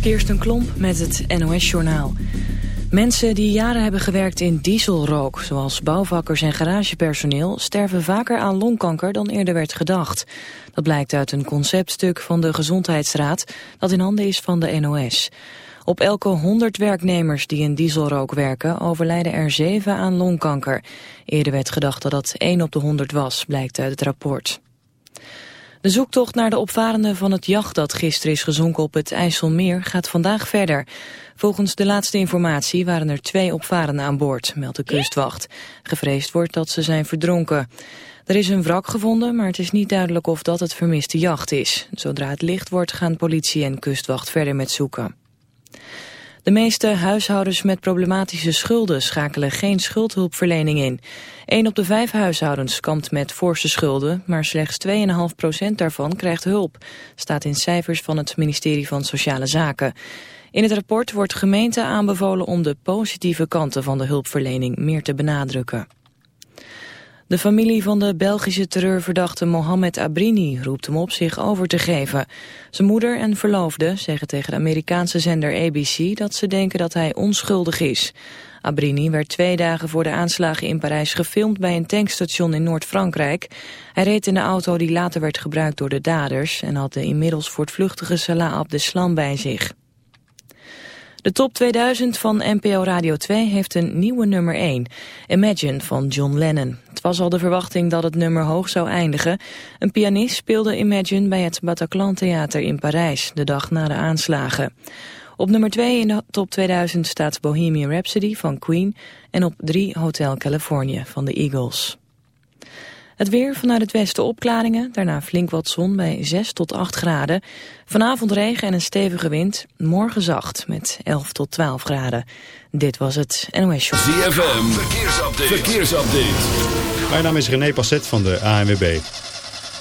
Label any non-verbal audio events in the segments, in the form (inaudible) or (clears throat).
Kirsten Klomp met het NOS-journaal. Mensen die jaren hebben gewerkt in dieselrook, zoals bouwvakkers en garagepersoneel, sterven vaker aan longkanker dan eerder werd gedacht. Dat blijkt uit een conceptstuk van de Gezondheidsraad dat in handen is van de NOS. Op elke 100 werknemers die in dieselrook werken overlijden er 7 aan longkanker. Eerder werd gedacht dat dat 1 op de 100 was, blijkt uit het rapport. De zoektocht naar de opvarenden van het jacht dat gisteren is gezonken op het IJsselmeer gaat vandaag verder. Volgens de laatste informatie waren er twee opvarenden aan boord, meldt de kustwacht. Gevreesd wordt dat ze zijn verdronken. Er is een wrak gevonden, maar het is niet duidelijk of dat het vermiste jacht is. Zodra het licht wordt gaan politie en kustwacht verder met zoeken. De meeste huishoudens met problematische schulden schakelen geen schuldhulpverlening in. Een op de vijf huishoudens kampt met forse schulden, maar slechts 2,5% daarvan krijgt hulp, staat in cijfers van het ministerie van Sociale Zaken. In het rapport wordt gemeenten aanbevolen om de positieve kanten van de hulpverlening meer te benadrukken. De familie van de Belgische terreurverdachte Mohamed Abrini roept hem op zich over te geven. Zijn moeder en verloofde zeggen tegen de Amerikaanse zender ABC dat ze denken dat hij onschuldig is. Abrini werd twee dagen voor de aanslagen in Parijs gefilmd bij een tankstation in Noord-Frankrijk. Hij reed in de auto die later werd gebruikt door de daders en had de inmiddels voortvluchtige Salah Abdeslam bij zich. De top 2000 van NPO Radio 2 heeft een nieuwe nummer 1, Imagine van John Lennon. Het was al de verwachting dat het nummer hoog zou eindigen. Een pianist speelde Imagine bij het Bataclan Theater in Parijs, de dag na de aanslagen. Op nummer 2 in de top 2000 staat Bohemian Rhapsody van Queen en op 3 Hotel California van de Eagles. Het weer vanuit het westen opklaringen, daarna flink wat zon bij 6 tot 8 graden. Vanavond regen en een stevige wind, morgen zacht met 11 tot 12 graden. Dit was het NOS Show. ZFM, verkeersupdate. verkeersupdate. Mijn naam is René Passet van de ANWB.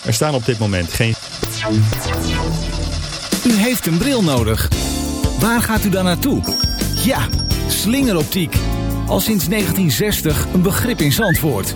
Er staan op dit moment geen... U heeft een bril nodig. Waar gaat u dan naartoe? Ja, slingeroptiek. Al sinds 1960 een begrip in Zandvoort.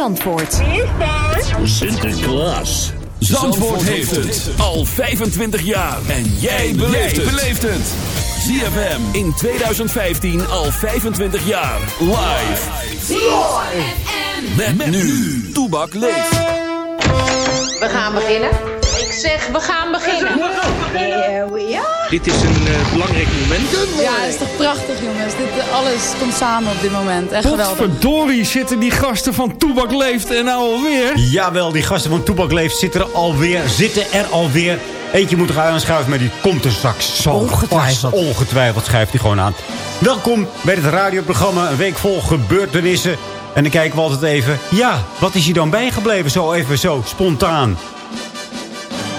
Zandvoort. Sinterklaas. Zandvoort heeft het al 25 jaar. En jij beleeft het. ZFM in 2015 al 25 jaar. Live. Met, met nu. Toebak leeft. We gaan beginnen. Ik zeg, we gaan beginnen. Here we are. Dit is een uh, belangrijk moment. Ja, het is toch prachtig jongens. Dit, alles komt samen op dit moment. Echt geweldig. Verdorie zitten die gasten van Toebak Leeft en nou alweer. Jawel, die gasten van Toebak Leeft zitten er alweer. Zitten er alweer. Eentje moet er aanschuiven, maar die komt er straks zo Ongetwijfeld. vast. Ongetwijfeld schuift hij gewoon aan. Welkom bij het radioprogramma. Een week vol gebeurtenissen. En dan kijken we altijd even. Ja, wat is je dan bijgebleven? Zo even zo, spontaan.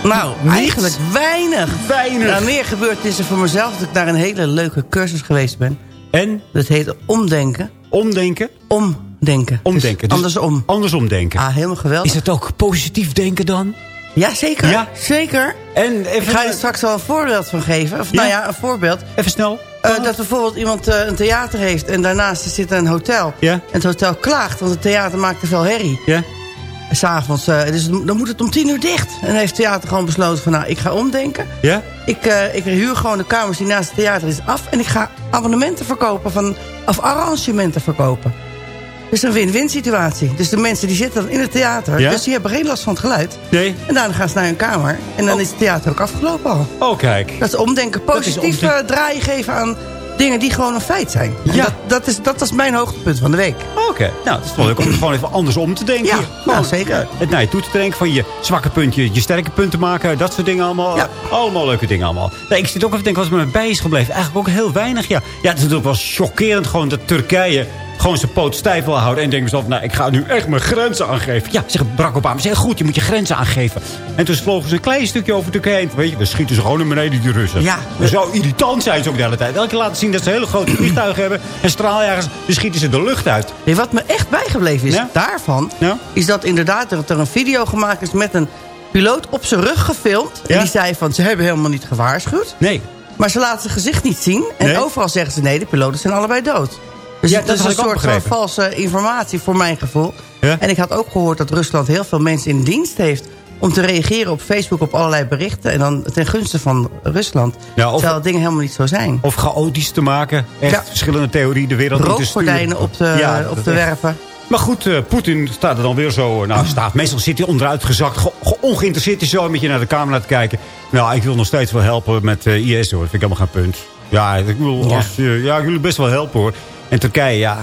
Nou, Niets? eigenlijk weinig. Weinig. Nou, meer gebeurtenissen voor mezelf dat ik naar een hele leuke cursus geweest ben. En Dat heet omdenken. omdenken. Omdenken. Omdenken. Dus Dus andersom. Andersom denken. Ah, helemaal geweldig. Is het ook positief denken dan? Ja, zeker. Ja? Zeker. En even, Ik ga je straks wel een voorbeeld van geven. Of, Ja? Nou ja, een voorbeeld. even snel. Eh, dat bijvoorbeeld iemand eh, een theater heeft en daarnaast zit een hotel. Ja? En het hotel klaagt, want het theater maakt te veel herrie. Ja? S'avonds. Uh, dus dan moet het om tien uur dicht. En heeft het theater gewoon besloten van, nou, ik ga omdenken. Ja? Ik, uh, ik huur gewoon de kamers die naast het theater is af. En ik ga abonnementen verkopen, van, of arrangementen verkopen. Dus een win-win situatie. Dus de mensen die zitten dan in het theater. Ja? Dus die hebben geen last van het geluid. Nee. En daarna gaan ze naar hun kamer. En dan Oh. is het theater ook afgelopen al. Oh, kijk. Dat is omdenken. Is Positief omdenken. eh, draaien geven aan dingen die gewoon een feit zijn. En Ja. Dat, dat, is, dat is mijn hoogtepunt van de week. Oké, nou, het is wel leuk om gewoon even anders om te denken. Ja, Gewoon, nou, zeker. ja, het naar je toe te denken, van je zwakke puntje, je sterke punten maken. Dat soort dingen allemaal. Ja. Allemaal leuke dingen allemaal. Nee, ik zit ook even te denken wat er me bij is gebleven. Eigenlijk ook heel weinig, ja. Ja, het is natuurlijk wel chockerend gewoon dat Turkije gewoon zijn poot stijf wil houden. En denkt mezelf, nou, ik ga nu echt mijn grenzen aangeven. Ja, zegt Barack Obama, zeg goed, je moet je grenzen aangeven. En toen vlogen ze een klein stukje over Turkije heen. Weet je, we schieten ze gewoon naar beneden, die Russen. Ja. Zou irritant zijn, zo ook de hele tijd. Elke keer laten zien dat ze hele grote vliegtuigen hebben. En straaljagers, dan schieten ze de lucht uit. Nee, wat me echt bijgebleven is Ja? daarvan... Ja? is dat inderdaad dat er een video gemaakt is met een piloot op zijn rug gefilmd. En die zei van, ze hebben helemaal niet gewaarschuwd. Nee. Maar ze laten zijn gezicht niet zien. En Nee? overal zeggen ze, nee, de piloten zijn allebei dood. Dus Ja, dat is een soort van valse informatie voor mijn gevoel. Ja? En ik had ook gehoord dat Rusland heel veel mensen in dienst heeft... om te reageren op Facebook op allerlei berichten... en dan ten gunste van Rusland. Ja, of- Terwijl dingen helemaal niet zo zijn. Of chaotisch te maken. Echt Ja. verschillende theorieën de wereld in te sturen. Op de, Ja, op de werven. Maar goed, eh, Poetin staat er dan weer zo... Nou, staat, meestal zit hij onderuit gezakt. Ge, ge- ongeïnteresseerd is zo met je naar de camera te kijken. Nou, ik wil nog steeds wel helpen met eh, IS, hoor. Dat vind ik helemaal geen punt. Ja, ik wil Ja. als, eh, ja, ik wil best wel helpen, hoor. En Turkije, ja,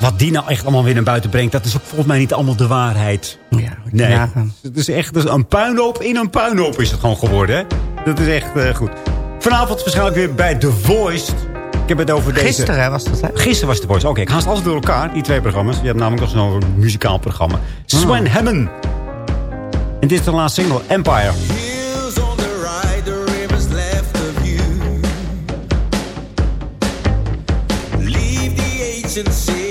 wat die nou echt allemaal weer naar buiten brengt... dat is ook volgens mij niet allemaal de waarheid. Ja, Nee, nagaan. het is echt dus een puinhoop in een puinhoop is het gewoon geworden, hè? Dat is echt eh, goed. Vanavond waarschijnlijk weer bij The Voice. Ik heb het over deze... Gisteren was dat, hè? Gisteren was The Voice. Oké, ik haast altijd door elkaar, die twee programma's. Je hebt namelijk nog zo'n muzikaal programma. Sven Hammond. En dit is de laatste single, Empire. The ancient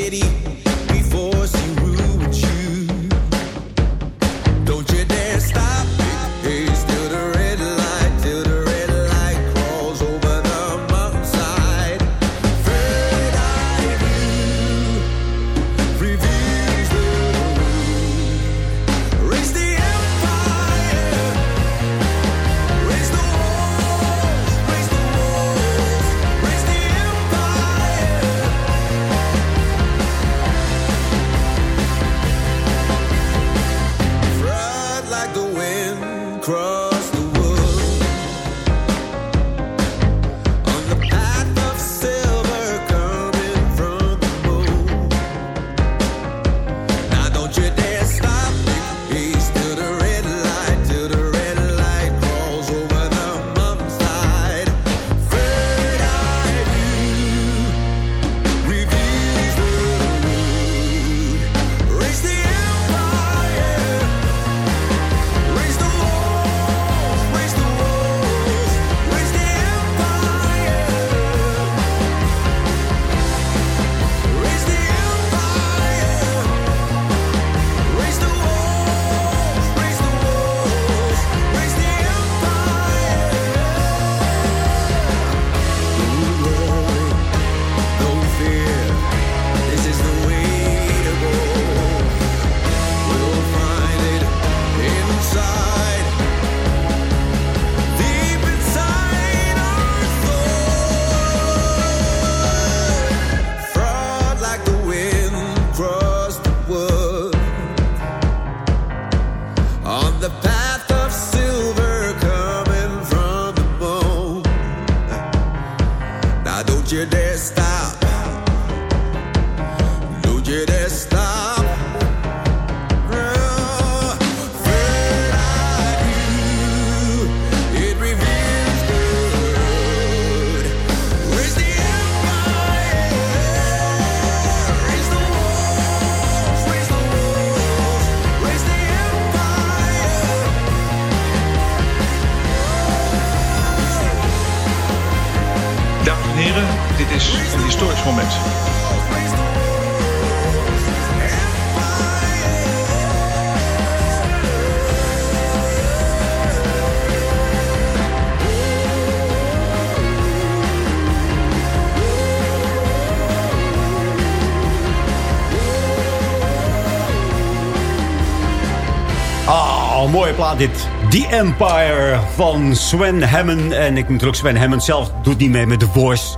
veel ah, mooie plaat dit. The Empire van Sven Hammond. En ik moet ook Sven Hammond zelf doet niet mee met The Voice.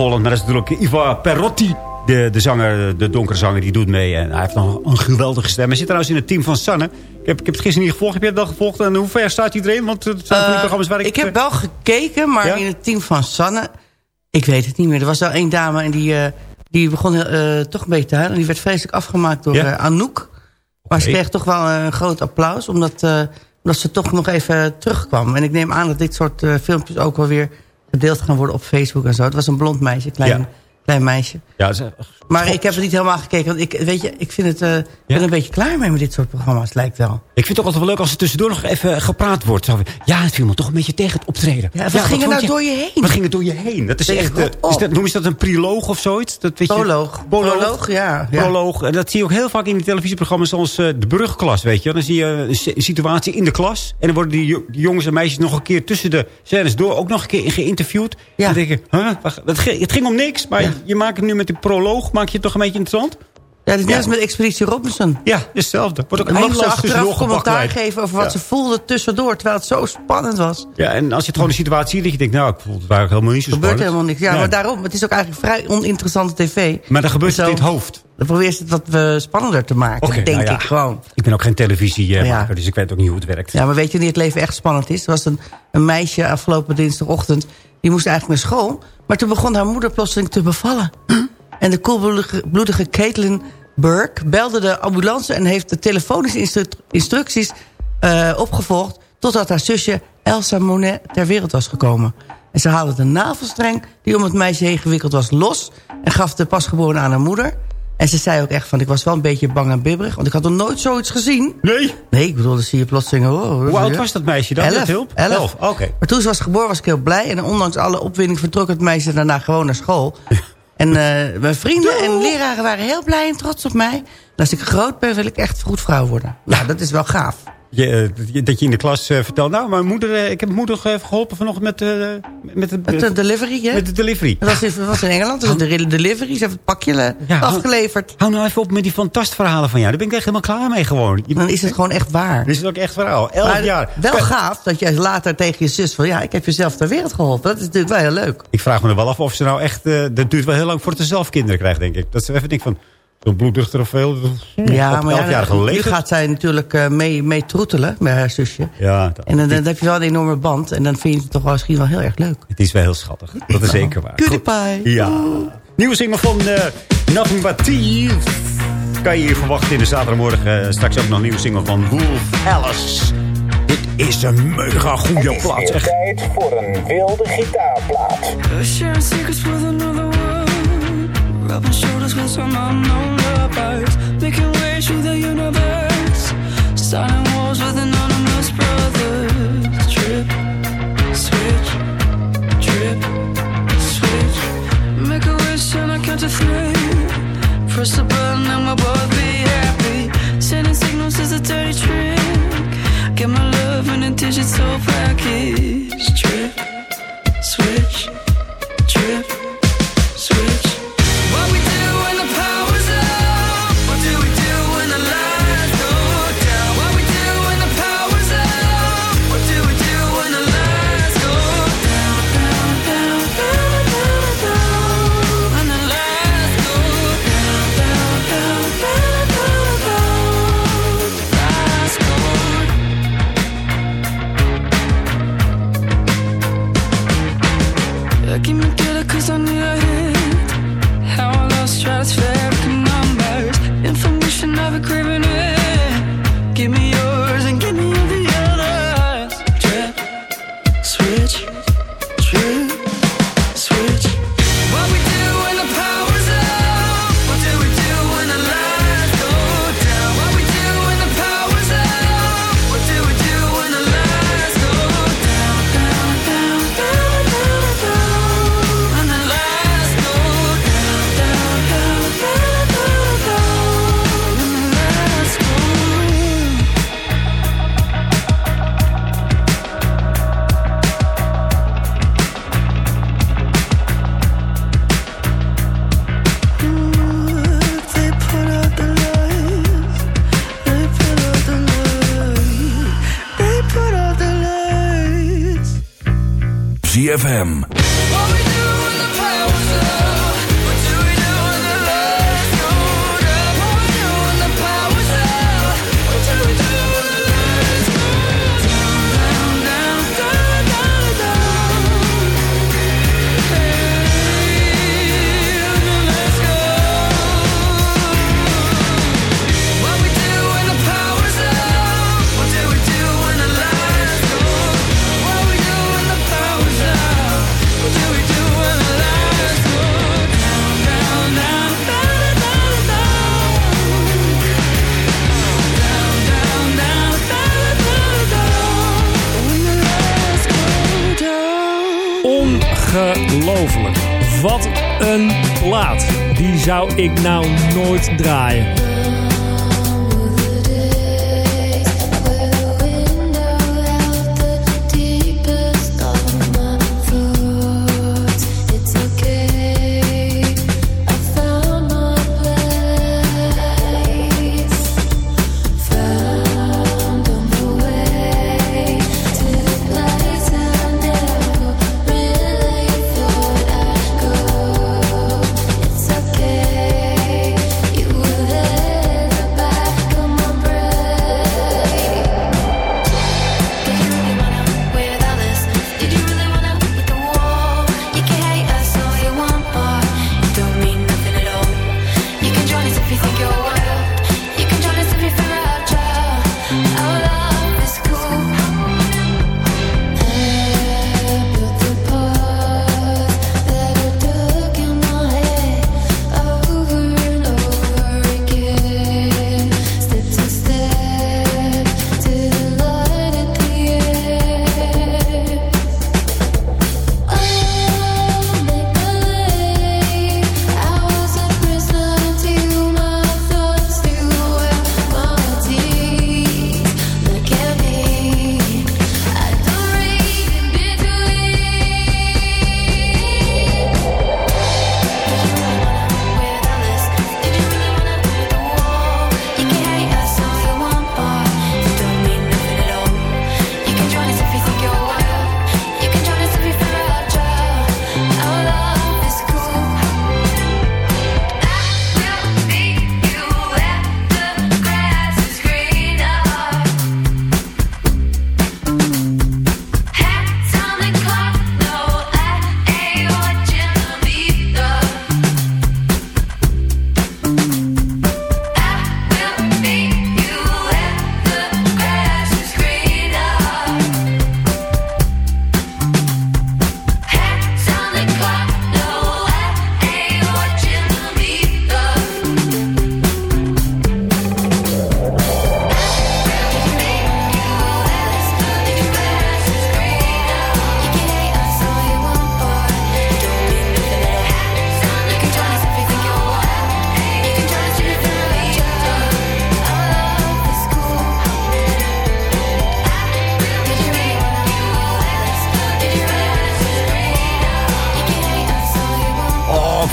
Holland. Maar dat is natuurlijk Iva Perotti. De, de zanger, de donkere zanger, die doet mee. En hij heeft nog een geweldige stem. Hij zit trouwens in het team van Sanne. Ik heb, ik heb het gisteren niet gevolgd. Heb je het wel gevolgd? En hoe ver staat iedereen? Want het zijn van die Eh, programma's waar ik... ik heb wel gekeken, maar Ja? in het team van Sanne... Ik weet het niet meer. Er was wel één dame en die, eh, die begon eh, toch een beetje te huilen. En die werd vreselijk afgemaakt door Ja? eh, Anouk. Maar ze kreeg toch wel een groot applaus. Omdat, eh, omdat ze toch nog even terugkwam. En ik neem aan dat dit soort eh, filmpjes ook wel weer gedeeld gaan worden op Facebook en zo. Het was een blond meisje, klein. Klein meisje. Ja, ze- Maar ik heb het niet helemaal gekeken. Want ik, weet je, ik vind het, ik ben een beetje klaar mee met dit soort programma's, lijkt wel. Ik vind het ook altijd wel leuk als er tussendoor nog even gepraat wordt. Zo, ja, het viel me toch een beetje tegen het optreden. Ja, wat ging er nou door je heen? Wat ging er door je heen? Dat is echt... eh, is dat, noem je dat een proloog of zoiets? Dat weet je, Proloog. Proloog. Proloog, ja. Proloog. En dat zie je ook heel vaak in die televisieprogramma's zoals eh, de brugklas, weet je. Dan zie je een si- situatie in de klas. En dan worden die, jo- die jongens en meisjes nog een keer tussen de scènes door ook nog een keer geïnterviewd. Ja. En dan denk je, huh, het ging om niks. Maar Ja. Je maakt het nu met die proloog, maak je het toch een beetje interessant? Ja, dit is net als met Expeditie Robinson. Ja, hetzelfde. Wordt ook ze tussendoor achteraf commentaar geven over wat Ja. ze voelden tussendoor. Terwijl het zo spannend was. Ja, en als je het gewoon de situatie ziet, dat je denkt, nou, ik voel het eigenlijk helemaal niet zo gebeurt spannend. helemaal niks. Ja, Nee. maar daarom, het is ook eigenlijk vrij oninteressante tv. Maar dan gebeurt het in het hoofd. Dan probeer je het wat eh, spannender te maken, denk nou ja. ik gewoon. Ik ben ook geen televisiemaker, Ja. dus ik weet ook niet hoe het werkt. Ja, maar weet je wanneer het leven echt spannend is? Er was een, een meisje afgelopen dinsdagochtend. Die moest eigenlijk naar school. Maar toen begon haar moeder plotseling te bevallen. En de koelbloedige bloedige Caitlin Burke belde de ambulance... en heeft de telefonische instru- instructies eh, opgevolgd... totdat haar zusje Elsa Monet ter wereld was gekomen. En ze haalde de navelstreng die om het meisje heen gewikkeld was los... en gaf de pasgeboren aan haar moeder... En ze zei ook echt van, ik was wel een beetje bang en bibberig... want ik had nog nooit zoiets gezien. Nee? Nee, ik bedoel, dan zie je plotseling... Oh, Hoe oud was dat meisje dan? Elf. Hulp? Elf. Oké. Maar toen ze was geboren was ik heel blij. En ondanks alle opwinding vertrok het meisje daarna gewoon naar school. (laughs) En eh, mijn vrienden en leraren waren heel blij en trots op mij. En als ik groot ben, wil ik echt goed vrouw worden. Nou, dat is wel gaaf. Je, eh, dat je in de klas eh, vertelt, nou, mijn moeder, eh, ik heb mijn moeder eh, geholpen vanochtend met, eh, met, het, Met de delivery, hè? met de delivery. Dat was in, was in Engeland, dus de delivery. Ze heeft het pakje Ja, afgeleverd. Hou nou even op met die fantastverhalen van jou. Daar ben ik echt helemaal klaar mee gewoon. Je, Dan is het gewoon echt waar. is het ook echt verhaal. Elf Maar jaar. wel gaaf dat jij later tegen je zus van... ja, ik heb jezelf ter wereld geholpen. Dat is natuurlijk wel heel leuk. Ik vraag me er wel af of ze nou echt... dat duurt wel heel lang voordat ze zelf kinderen krijgt, denk ik. Dat ze even denken van... Zo'n bloedduchter of veel. Ja, maar ja, elfjarige nu leeftijd. gaat zij natuurlijk eh, mee, mee troetelen met haar zusje. Ja, dat- En dan, dan heb je wel een enorme band. En dan vind je het toch wel misschien wel heel erg leuk. het is wel heel schattig. Dat is zeker waar. Cutie Goed. pie. Ja. Nieuwe single van eh, Nothing But Thieves. Kan je hier verwachten in de zaterdagmorgen. Eh, straks ook nog een nieuwe single van Wolf Alice. Dit is een mega goede plaats. Echt. tijd voor een wilde gitaarplaat. Rubbing shoulders with some unknown lovers. Making ways through the universe. Starting wars with anonymous brothers. Trip, switch, trip, switch. Make a wish and I count to three. Press the button and we'll both be happy. Sending signals is a dirty trick. Get my love in a digital package. Trip, switch, ZFM. Wat een plaat. Die zou ik nou nooit draaien.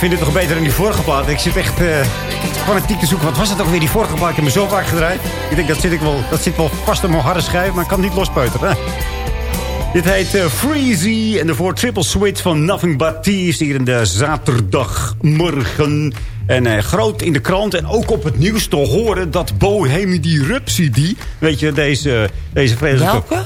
Vind dit toch beter dan die vorige plaat. Ik zit echt fanatiek te zoeken. Wat was het ook weer, die vorige plaat? Ik heb me zo vaak gedraaid. Ik denk, dat zit, ik wel, dat zit wel vast op mijn harde schijf, maar ik kan het niet lospeuteren. Dit heet eh, Freezy en daarvoor Triple Switch van Nothing But Thieves hier in de zaterdagmorgen. En eh, groot in de krant en ook op het nieuws te horen dat Bohemian Rhapsody... Weet je, deze, deze vreselijke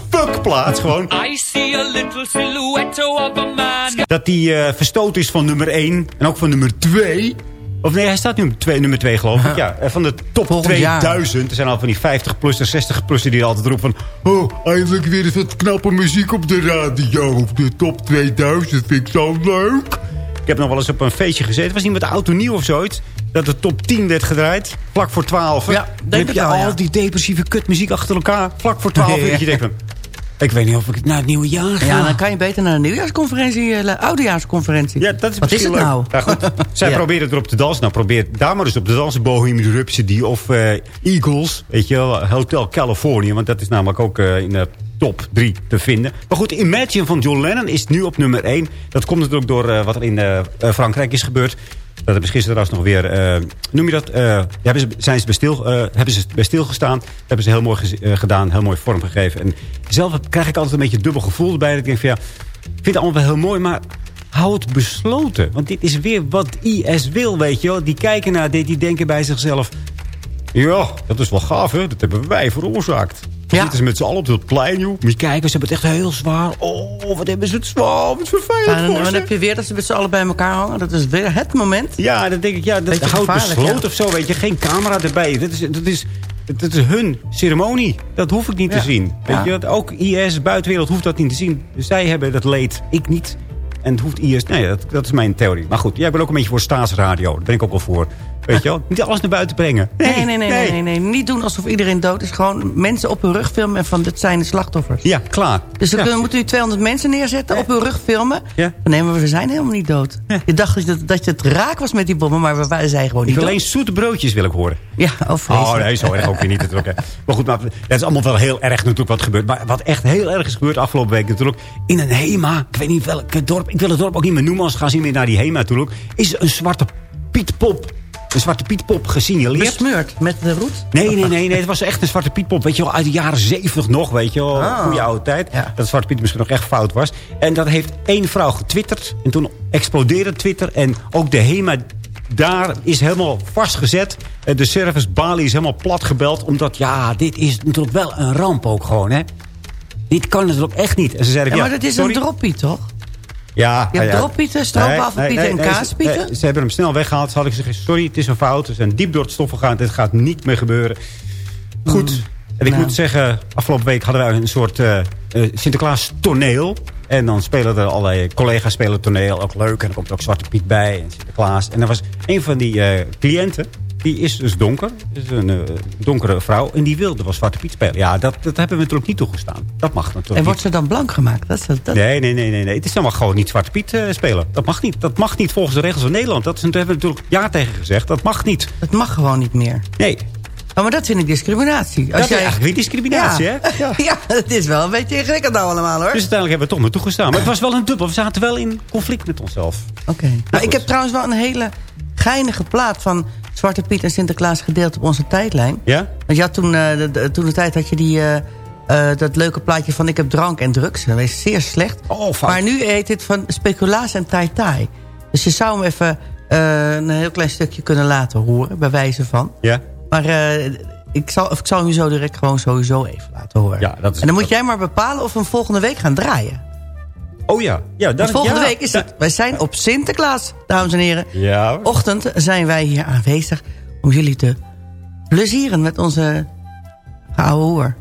gewoon... I see a little silhouette of a man. dat die eh, verstoten is van nummer 1 en ook van nummer 2. Of nee, hij staat nu op twee, nummer 2 geloof ik. Ja, eh, van de top Volgend jaar. 2000. Er zijn al van die 50-plussers, 60-plussers die altijd roepen van... Oh, eindelijk weer eens wat knappe muziek op de radio. De top 2000 vind ik zo leuk. Ik heb nog wel eens op een feestje gezeten. Het was niet met de auto nieuw of zoiets. Dat de top 10 werd gedraaid. Vlak voor 12. Ja, denk heb je al ja. die depressieve kutmuziek achter elkaar. Vlak voor 12. Ja. Dat je denkt. Ik weet niet of ik het naar het nieuwe jaar ga. Ja, dan kan je beter naar een nieuwjaarsconferentie, eh, oudejaarsconferentie. Ja, dat is Wat is het nou? Ja, goed. (laughs) Zij Ja. proberen erop te dansen. Nou, probeer daar maar eens op te dansen. Bohemian Rhapsody of eh, Eagles. Weet je wel, Hotel California. Want dat is namelijk ook eh, in de top 3 te vinden. Maar goed, Imagine van John Lennon is nu op nummer 1. Dat komt natuurlijk door eh, wat er in eh, eh, Frankrijk is gebeurd. Dat hebben ze gisteren trouwens nog weer... noem je dat? hebben ze, zijn ze bij, stil, hebben ze bij stilgestaan. Hebben ze heel mooi gedaan. Heel mooi vormgegeven. En zelf krijg ik altijd een beetje dubbel gevoel erbij. Ik denk van ja... Ik vind het allemaal wel heel mooi, maar hou het besloten. Want dit is weer wat IS wil, weet je wel. Die kijken naar dit, die denken bij zichzelf... Ja, dat is wel gaaf, hè? Dat hebben wij veroorzaakt. Ja. Zitten ze met z'n allen op dat plein, joh. Moet je kijken, ze hebben het echt heel zwaar. Oh, wat hebben ze het zwaar. Wat vervelend Ja, dan, voor dan heb je weer dat ze met z'n allen bij elkaar hangen. Dat is weer het moment. Ja, dan denk ik, ja, dat houdt gevaarlijk, besloten ja. of zo, weet je. Geen camera erbij. Dat is, dat is, dat is hun ceremonie. Dat hoef ik niet Ja. te zien. Weet je, dat ook IS, buitenwereld, hoeft dat niet te zien. Zij hebben dat leed, ik niet. En het hoeft IS... Nee, dat, dat is mijn theorie. Maar goed, jij bent ook een beetje voor staatsradio. Daar ben ik ook wel voor. Weet je wel? Niet alles naar buiten brengen. Nee, nee, nee, nee, nee, nee. Niet doen alsof iedereen dood is. Gewoon mensen op hun rug filmen en van dit zijn de slachtoffers. Ja, klaar. Dus dan Ja. kunnen- moeten u 200 mensen neerzetten, op hun rug filmen. Ja. Nee, maar we zijn helemaal niet dood. Je dacht dat, je- dat je het raak was met die bommen, maar we zijn gewoon Ik niet wil dood. alleen zoete broodjes wil ik horen. Ja, oh, vreselijk. Oh nee, zo erg ook weer niet natuurlijk. Maar goed, maar dat is allemaal wel heel erg natuurlijk wat gebeurt. Maar wat echt heel erg is gebeurd afgelopen week natuurlijk. In een HEMA, ik weet niet welk dorp. Ik wil het dorp ook niet meer noemen, als we gaan zien weer naar die HEMA natuurlijk. Is een zwarte pietpop. Een zwarte pietpop gesignaleerd. Besmeurd met de roet? Nee, nee, nee, nee. Het was echt een zwarte pietpop. Weet je wel, uit de jaren zeventig nog, weet je wel. Ah. Goeie oude tijd. Ja. Dat zwarte piet misschien nog echt fout was. En dat heeft één vrouw getwitterd. En toen explodeerde Twitter. En ook de HEMA daar is helemaal vastgezet. Eh, De service Bali is helemaal plat gebeld. Omdat, ja, dit is natuurlijk wel een ramp ook gewoon, hè. Dit kan natuurlijk echt niet. En ze zeiden, Ja, ja, maar dat is sorry. een droppie, toch? Ja, Je hebt ja. droppieten, stroopwafelpieten en ze- kaaspieten? nee, ze hebben hem snel weggehaald. Ze hadden gezegd, sorry, het is een fout. We zijn diep door het stof gegaan. Dit gaat niet meer gebeuren. Goed. En ik Nou. moet zeggen, afgelopen week hadden wij een soort eh, eh, Sinterklaas toneel. En dan spelen er allerlei collega's spelen toneel. Ook leuk. En dan komt ook Zwarte Piet bij en Sinterklaas. En er was een van die eh, cliënten. Die is dus donker. is een eh, donkere vrouw. En die wilde wel Zwarte Piet spelen. Ja, dat, dat hebben we natuurlijk niet toegestaan. Dat mag natuurlijk En niet. wordt ze dan blank gemaakt? Dat is, dat, Nee, nee, nee, nee, nee. Het is helemaal gewoon niet Zwarte Piet eh, spelen. Dat mag niet. Dat mag niet volgens de regels van Nederland. Dat is, daar hebben we natuurlijk ja tegen gezegd. Dat mag niet. dat mag gewoon niet meer. Nee. Oh, maar dat vind ik discriminatie. dat is eigenlijk weer discriminatie, ja. hè? (laughs) Ja. Ja, het is wel een beetje ingewikkeld nou allemaal, hoor. Dus uiteindelijk hebben we toch maar toegestaan. Maar het was wel een dubbel. We zaten wel in conflict met onszelf. Oké. Nou, ik heb trouwens wel een hele geinige plaat van Zwarte Piet en Sinterklaas gedeeld op onze tijdlijn. Ja? Want je had toen, eh, de, de- toen de tijd had je die, eh, eh, dat leuke plaatje van ik heb drank en drugs. Dat is zeer slecht. Oh, maar nu heet het van speculaas en tai tai. Dus je zou hem even een heel klein stukje kunnen laten horen, bij wijze van. Ja? Maar ik, zal, ik zal hem je zo direct gewoon sowieso even laten horen. Ja, dat is- en dan moet jij maar bepalen of we hem volgende week gaan draaien. Oh ja. ja Want volgende ja. week is het... Wij zijn op Sinterklaas, dames en heren. Ja. Ochtend zijn wij hier aanwezig om jullie te plezieren met onze oude hoer.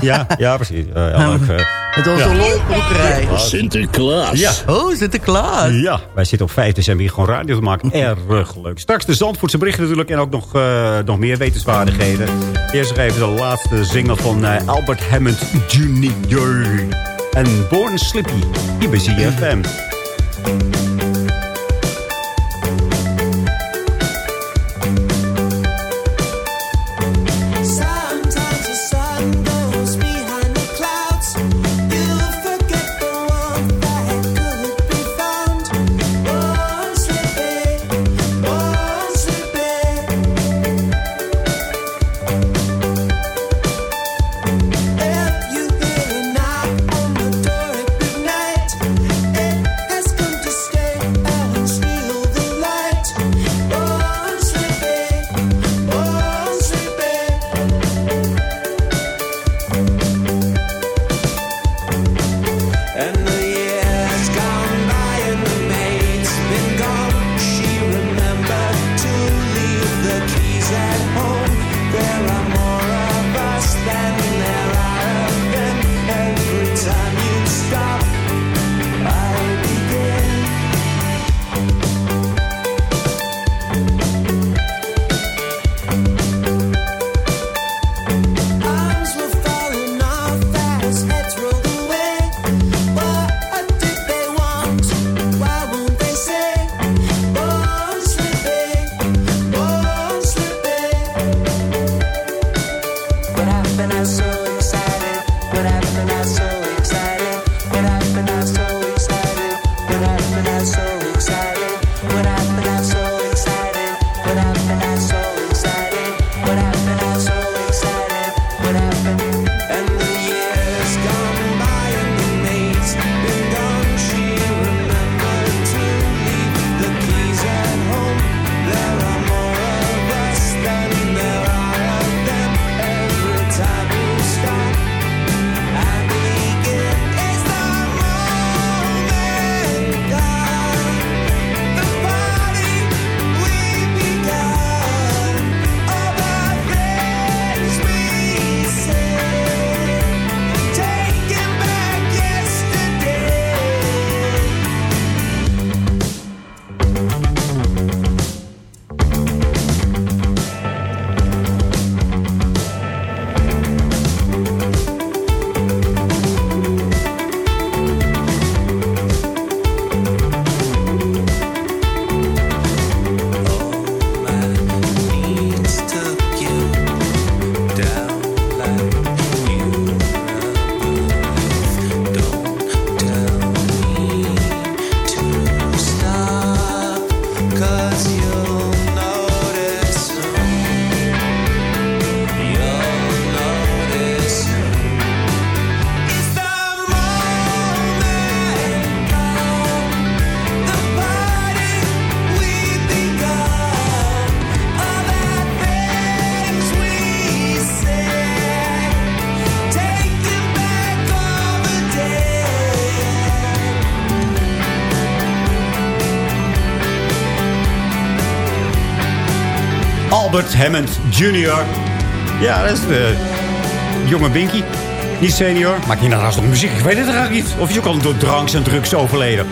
Ja, ja precies. Eh, ja, leuk, eh. Met onze Ja. Sinterklaas. Ja. Oh, Sinterklaas. Ja, wij zitten op 5 december hier gewoon radio te maken. Erg leuk. Straks de Zandvoortse berichten natuurlijk. En ook nog, eh, nog meer wetenswaardigheden. Eerst nog even de laatste single van Albert Hammond Jr. En Born Slippy. Hier bij ZFM. Hammond Jr. Ja, dat is de jonge Binky. Niet senior. Maakt hij nou nog muziek? Ik weet het eigenlijk niet. Of ook al door dranks en drugs overleden?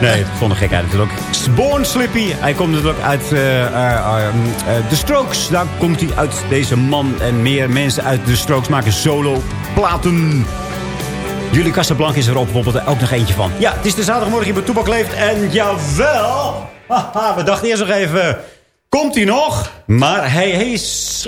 Nee, zonder gekheid natuurlijk. Born Slippy. Hij komt natuurlijk uit eh, eh, eh, eh, The Strokes. Daar komt hij uit. Deze man en meer mensen uit The Strokes maken solo platen. Jullie Casablanca is er op bijvoorbeeld ook nog eentje van. Ja, het is de zaterdagmorgen hier bij Toepak Leeft. En jawel, haha, we dachten eerst nog even... Komt hij nog? Maar hij is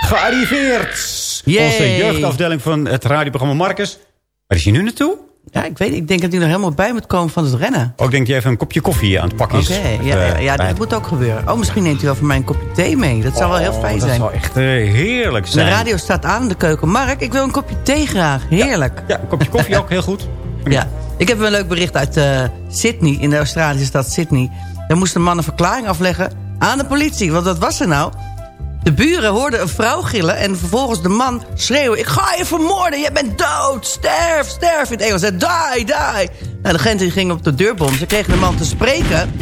gearriveerd. Yay. Onze jeugdafdeling van het radioprogramma Marcus. Waar is hij nu naartoe? Ja, ik weet Ik denk dat hij nog helemaal bij moet komen van het rennen. Ook denk je even een kopje koffie aan het pakken Oké, is. Of, ja, eh, ja, ja, bij- dat moet ook gebeuren. Oh, misschien neemt hij wel voor mij een kopje thee mee. Dat zou wel heel Oh, fijn dat zijn. zou echt eh, heerlijk De zijn. radio staat aan in de keuken. Mark, ik wil een kopje thee graag. Heerlijk. Ja, een kopje koffie ook heel goed. (laughs) Ja. Ik heb een leuk bericht uit eh, Sydney, in de Australische stad Sydney. Daar moest een man een verklaring afleggen aan de politie. Want wat was er nou? De buren hoorden een vrouw gillen en vervolgens de man schreeuwen... ik ga je vermoorden, je bent dood, sterf, sterf. In het Engels, die, die. Nou, de agenten gingen op de deurbom. Ze kregen de man te spreken,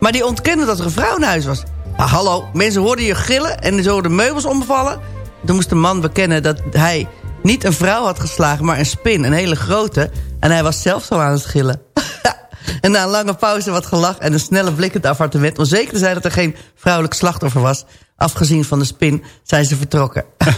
maar die ontkende dat er een vrouw in huis was. Hallo, mensen hoorden je gillen en ze hoorden meubels omvallen. Toen moest de man bekennen dat hij niet een vrouw had geslagen... maar een spin, een hele grote. En hij was zelf zo aan het gillen. En na een lange pauze wat gelach en een snelle blik in het appartement... om zeker te zijn dat er geen vrouwelijk slachtoffer was... afgezien van de spin, zijn ze vertrokken. (laughs)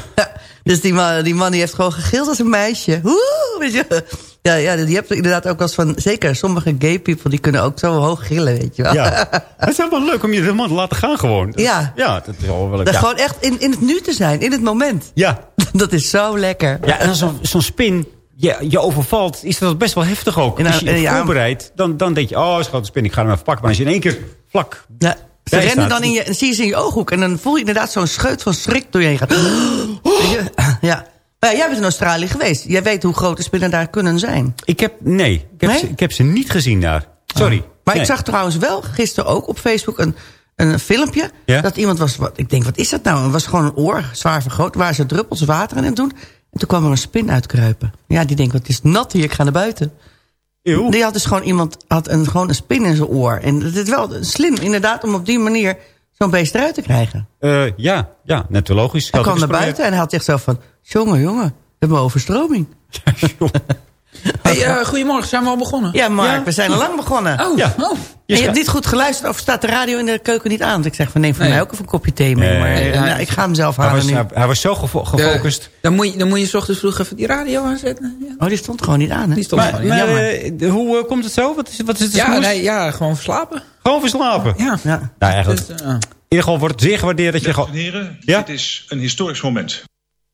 dus die man, die man die heeft gewoon gegild als een meisje. Woe, weet je. Ja, ja, die hebt inderdaad ook wel eens van... zeker sommige gay people, die kunnen ook zo hoog gillen, weet je wel. Ja. (laughs) Het is helemaal leuk om je de man te laten gaan gewoon. Dat- Ja. Ja, dat is wel wel leuk. Dat Ja. gewoon echt in, in het nu te zijn, in het moment. Ja. (laughs) Dat is zo lekker. Ja, en zo'n zo'n spin, je, je overvalt, is dat best wel heftig ook. In als je je ja. voorbereidt, dan, dan denk je, oh, is een spin, ik ga hem even pakken. Maar als je in één keer vlak. Ze rennen staat- dan in je, en zie je ze in je ooghoek. En dan voel je inderdaad zo'n scheut van schrik door je heen je? Ja. Maar jij bent in Australië geweest. Jij weet hoe grote spinnen daar kunnen zijn. Ik heb, nee, ik heb, Nee? Ze, ik heb ze niet gezien daar. Sorry. Maar Nee. ik zag trouwens wel gisteren ook op Facebook een, een filmpje. Ja? Dat iemand was, wat, ik denk, wat is dat nou? Het was gewoon een oor, zwaar vergroot. Waar ze druppels water in het doen. En toen kwam er een spin uitkruipen. Ja, die denkt, wat is nat hier, ik ga naar buiten. Eeuw. Die had dus gewoon iemand, had een, gewoon een spin in zijn oor. En het is wel slim inderdaad om op die manier zo'n beest eruit te krijgen. Eh, ja, ja, net logisch. Hij kwam naar buiten en hij had echt zo van... jongen, jongen, we hebben overstroming. (laughs) Hey, eh, goedemorgen, zijn we al begonnen? Ja, Mark, we zijn al lang begonnen. Oh, Ja. oh. En je hebt niet goed geluisterd of staat de radio in de keuken niet aan? Dus ik zeg van neem voor Nee. mij ook even een kopje thee mee. Nee. maar Nee, eh, nou, ik ga hem zelf Hij halen was, nu. hij, hij was zo gefo- gefocust. Dan moet, je, dan moet je 's ochtends vroeg even die radio aanzetten. Ja, Oh, die stond gewoon niet aan, hè? die stond Maar, gewoon maar, jammer. eh, hoe komt het zo? Wat is, wat is het Ja, nee, ja, gewoon verslapen. Gewoon verslapen. Ja. Ja. Nou, eigenlijk. Dus, In ieder geval wordt het zeer gewaardeerd dat je Dames gewoon... en heren, Ja? dit is een historisch moment.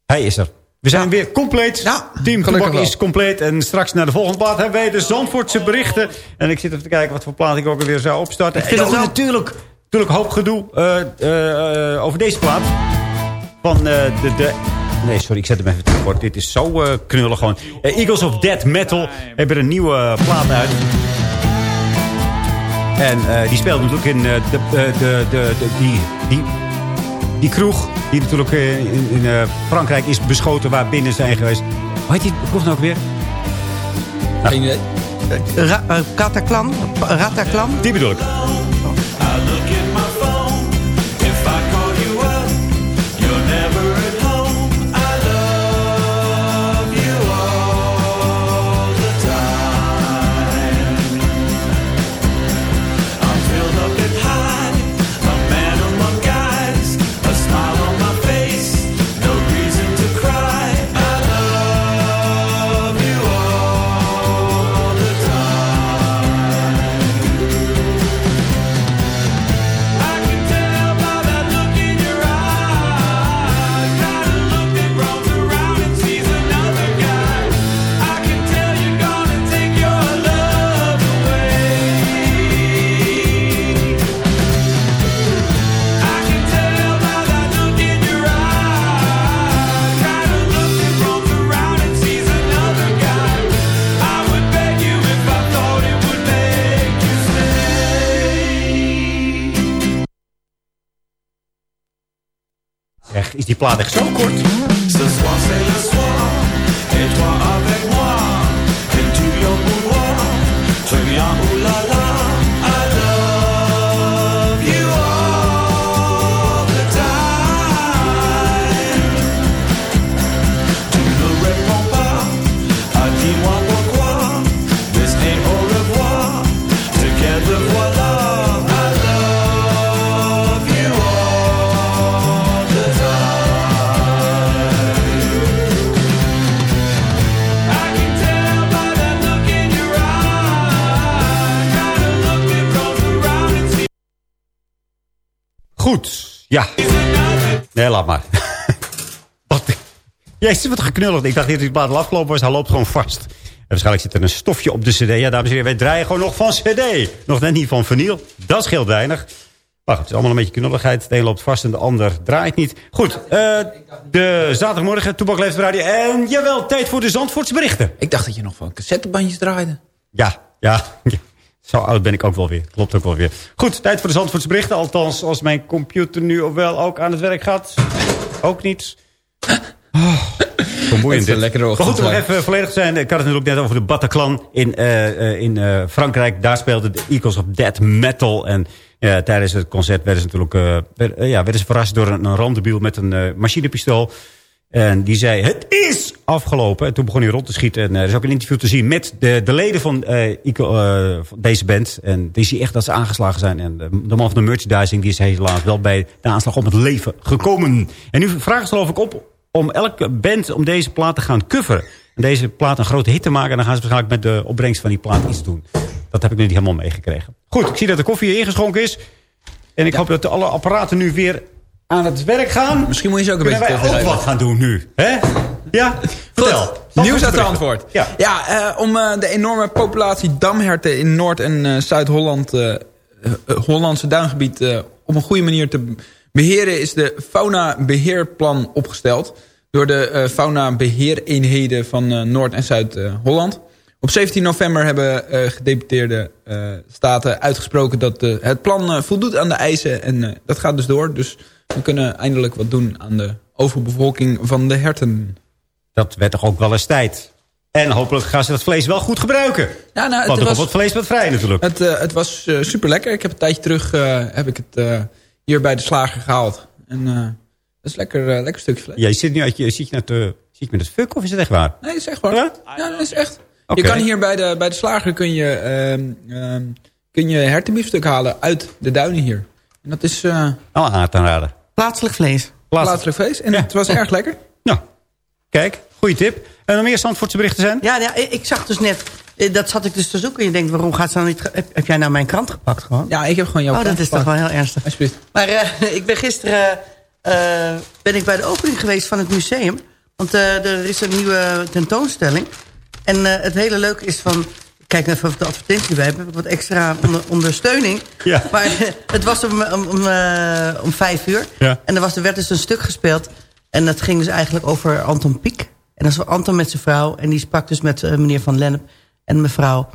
Hij is er. We zijn weer compleet. Ja, Team gelukkig is compleet. En straks naar de volgende plaat hebben wij de Zandvoortse berichten. En ik zit even te kijken wat voor plaat ik ook weer zou opstarten. Ik vind het natuurlijk, natuurlijk hoop gedoe eh, eh, over deze plaat. Van eh, de, de... Nee, sorry, ik zet hem even terug. hoor. Dit is zo knullig gewoon. Eagles of Dead Metal hebben een nieuwe plaat uit. En die speelt natuurlijk in de, de, de, de, de- die, die, die kroeg... die natuurlijk eh, in, in eh, Frankrijk is beschoten... waar binnen zijn geweest. Hoe heet die kroeg nou ook weer? geen idee. Ra eh, Cataclan? Rataclan? Die bedoel ik. Plaat echt zo kort? Ja. Nee, laat maar. (laughs) Wat? Jezus, wat geknulligd. Ik dacht dat die plaat al afgelopen was. Hij loopt gewoon vast. En waarschijnlijk zit er een stofje op de cd. Ja, dames en heren, wij draaien gewoon nog van cd. Nog net niet van vinyl. Dat scheelt weinig. Maar goed, het is allemaal een beetje knulligheid. De een loopt vast en de ander draait niet. Goed, eh, de zaterdagmorgen, Toepak leeft radio. En jawel, tijd voor de Zandvoortse berichten. Ik dacht dat je nog van cassettebandjes draaide. Ja, ja. ja. Zo oud ben ik ook wel weer. Klopt ook wel weer. Goed, tijd voor de Zandvoortse berichten. Althans, als mijn computer nu wel ook aan het werk gaat. Ook niet. Oh, vermoeiend dit. lekkere Maar goed, om even volledig te zijn. Ik had het natuurlijk net over de Bataclan in, eh, eh, in eh, Frankrijk. Daar speelden de Eagles of Death Metal. En ja, tijdens het concert werden ze natuurlijk eh, ja, werden ze verrast door een, een randebiel met een machinepistool. En die zei, het is afgelopen. En toen begon hij rond te schieten. En eh, er is ook een interview te zien met de, de leden van, eh, Ico- eh, van deze band. En die zie je echt dat ze aangeslagen zijn. En de, de man van de merchandising die is helaas wel bij de aanslag om het leven gekomen. En nu vragen ze geloof ik op om elke band om deze plaat te gaan coveren. En deze plaat een grote hit te maken. En dan gaan ze waarschijnlijk met de opbrengst van die plaat iets doen. Dat heb ik nu niet helemaal meegekregen. Goed, ik zie dat de koffie hier ingeschonken is. En ik hoop dat alle apparaten nu weer aan het werk gaan. Misschien moet je ze ook een beetje wij ook wat gaan doen nu? Hè? Ja? Vertel. Nieuws uit Zandvoort. Ja, eh, om eh, de enorme populatie damherten in Noord- en eh, Zuid-Holland... Hollandse duingebied op een goede manier te beheren... is de fauna-beheerplan opgesteld... door de eh, fauna-beheereenheden van Noord- en Zuid-Holland. Op 17 november hebben eh, gedeputeerde eh, staten uitgesproken... dat het plan eh, voldoet aan de eisen en dat gaat dus door. Dus we kunnen eindelijk wat doen aan de overbevolking van de herten. Dat werd toch ook wel eens tijd. En hopelijk gaan ze dat vlees wel goed gebruiken. Ja, nou, Want het er was, wat vlees wat vrij natuurlijk. het, het was super lekker. Ik heb een tijdje terug heb ik het hier bij de slager gehaald. En dat is lekker, lekker stukje vlees. Ja, je zit nu uit je, zit je, met, eh, zit je met het fuck of is het echt waar? Nee, dat is echt waar. Ja? Ja, dat is echt. Je kan hier bij de, bij de slager kun je, ehm, ehm, kun je hertenbiefstuk halen uit de duinen hier. En dat is eh Al aan te raden. Plaatselijk vlees. plaatselijk vlees. En het was erg lekker. Nou, kijk, goede tip. En nog meer Zandvoortse berichten zijn? Ja, ja, ik ik zag dus net, eh, dat zat ik dus te zoeken. En je denkt, waarom gaat ze dan niet... Heb, heb jij nou mijn krant gepakt gewoon? Ja, ik heb gewoon jouw Oh, dat is toch wel heel ernstig. Alsjeblieft. Maar eh, (laughs) ik ben gisteren eh, ben ik bij de opening geweest van het museum. Want eh, er is een nieuwe tentoonstelling. En eh, het hele leuke is van... ik Kijk even of de advertentie bij heb. Ik wat extra onder, ondersteuning. Ja. Maar eh, het was om, om, om, eh, om vijf uur. Ja. En er, was, er werd dus een stuk gespeeld. En dat ging dus eigenlijk over Anton Pieck. En dat was Anton met zijn vrouw. En die sprak dus met meneer Van Lennep en mevrouw.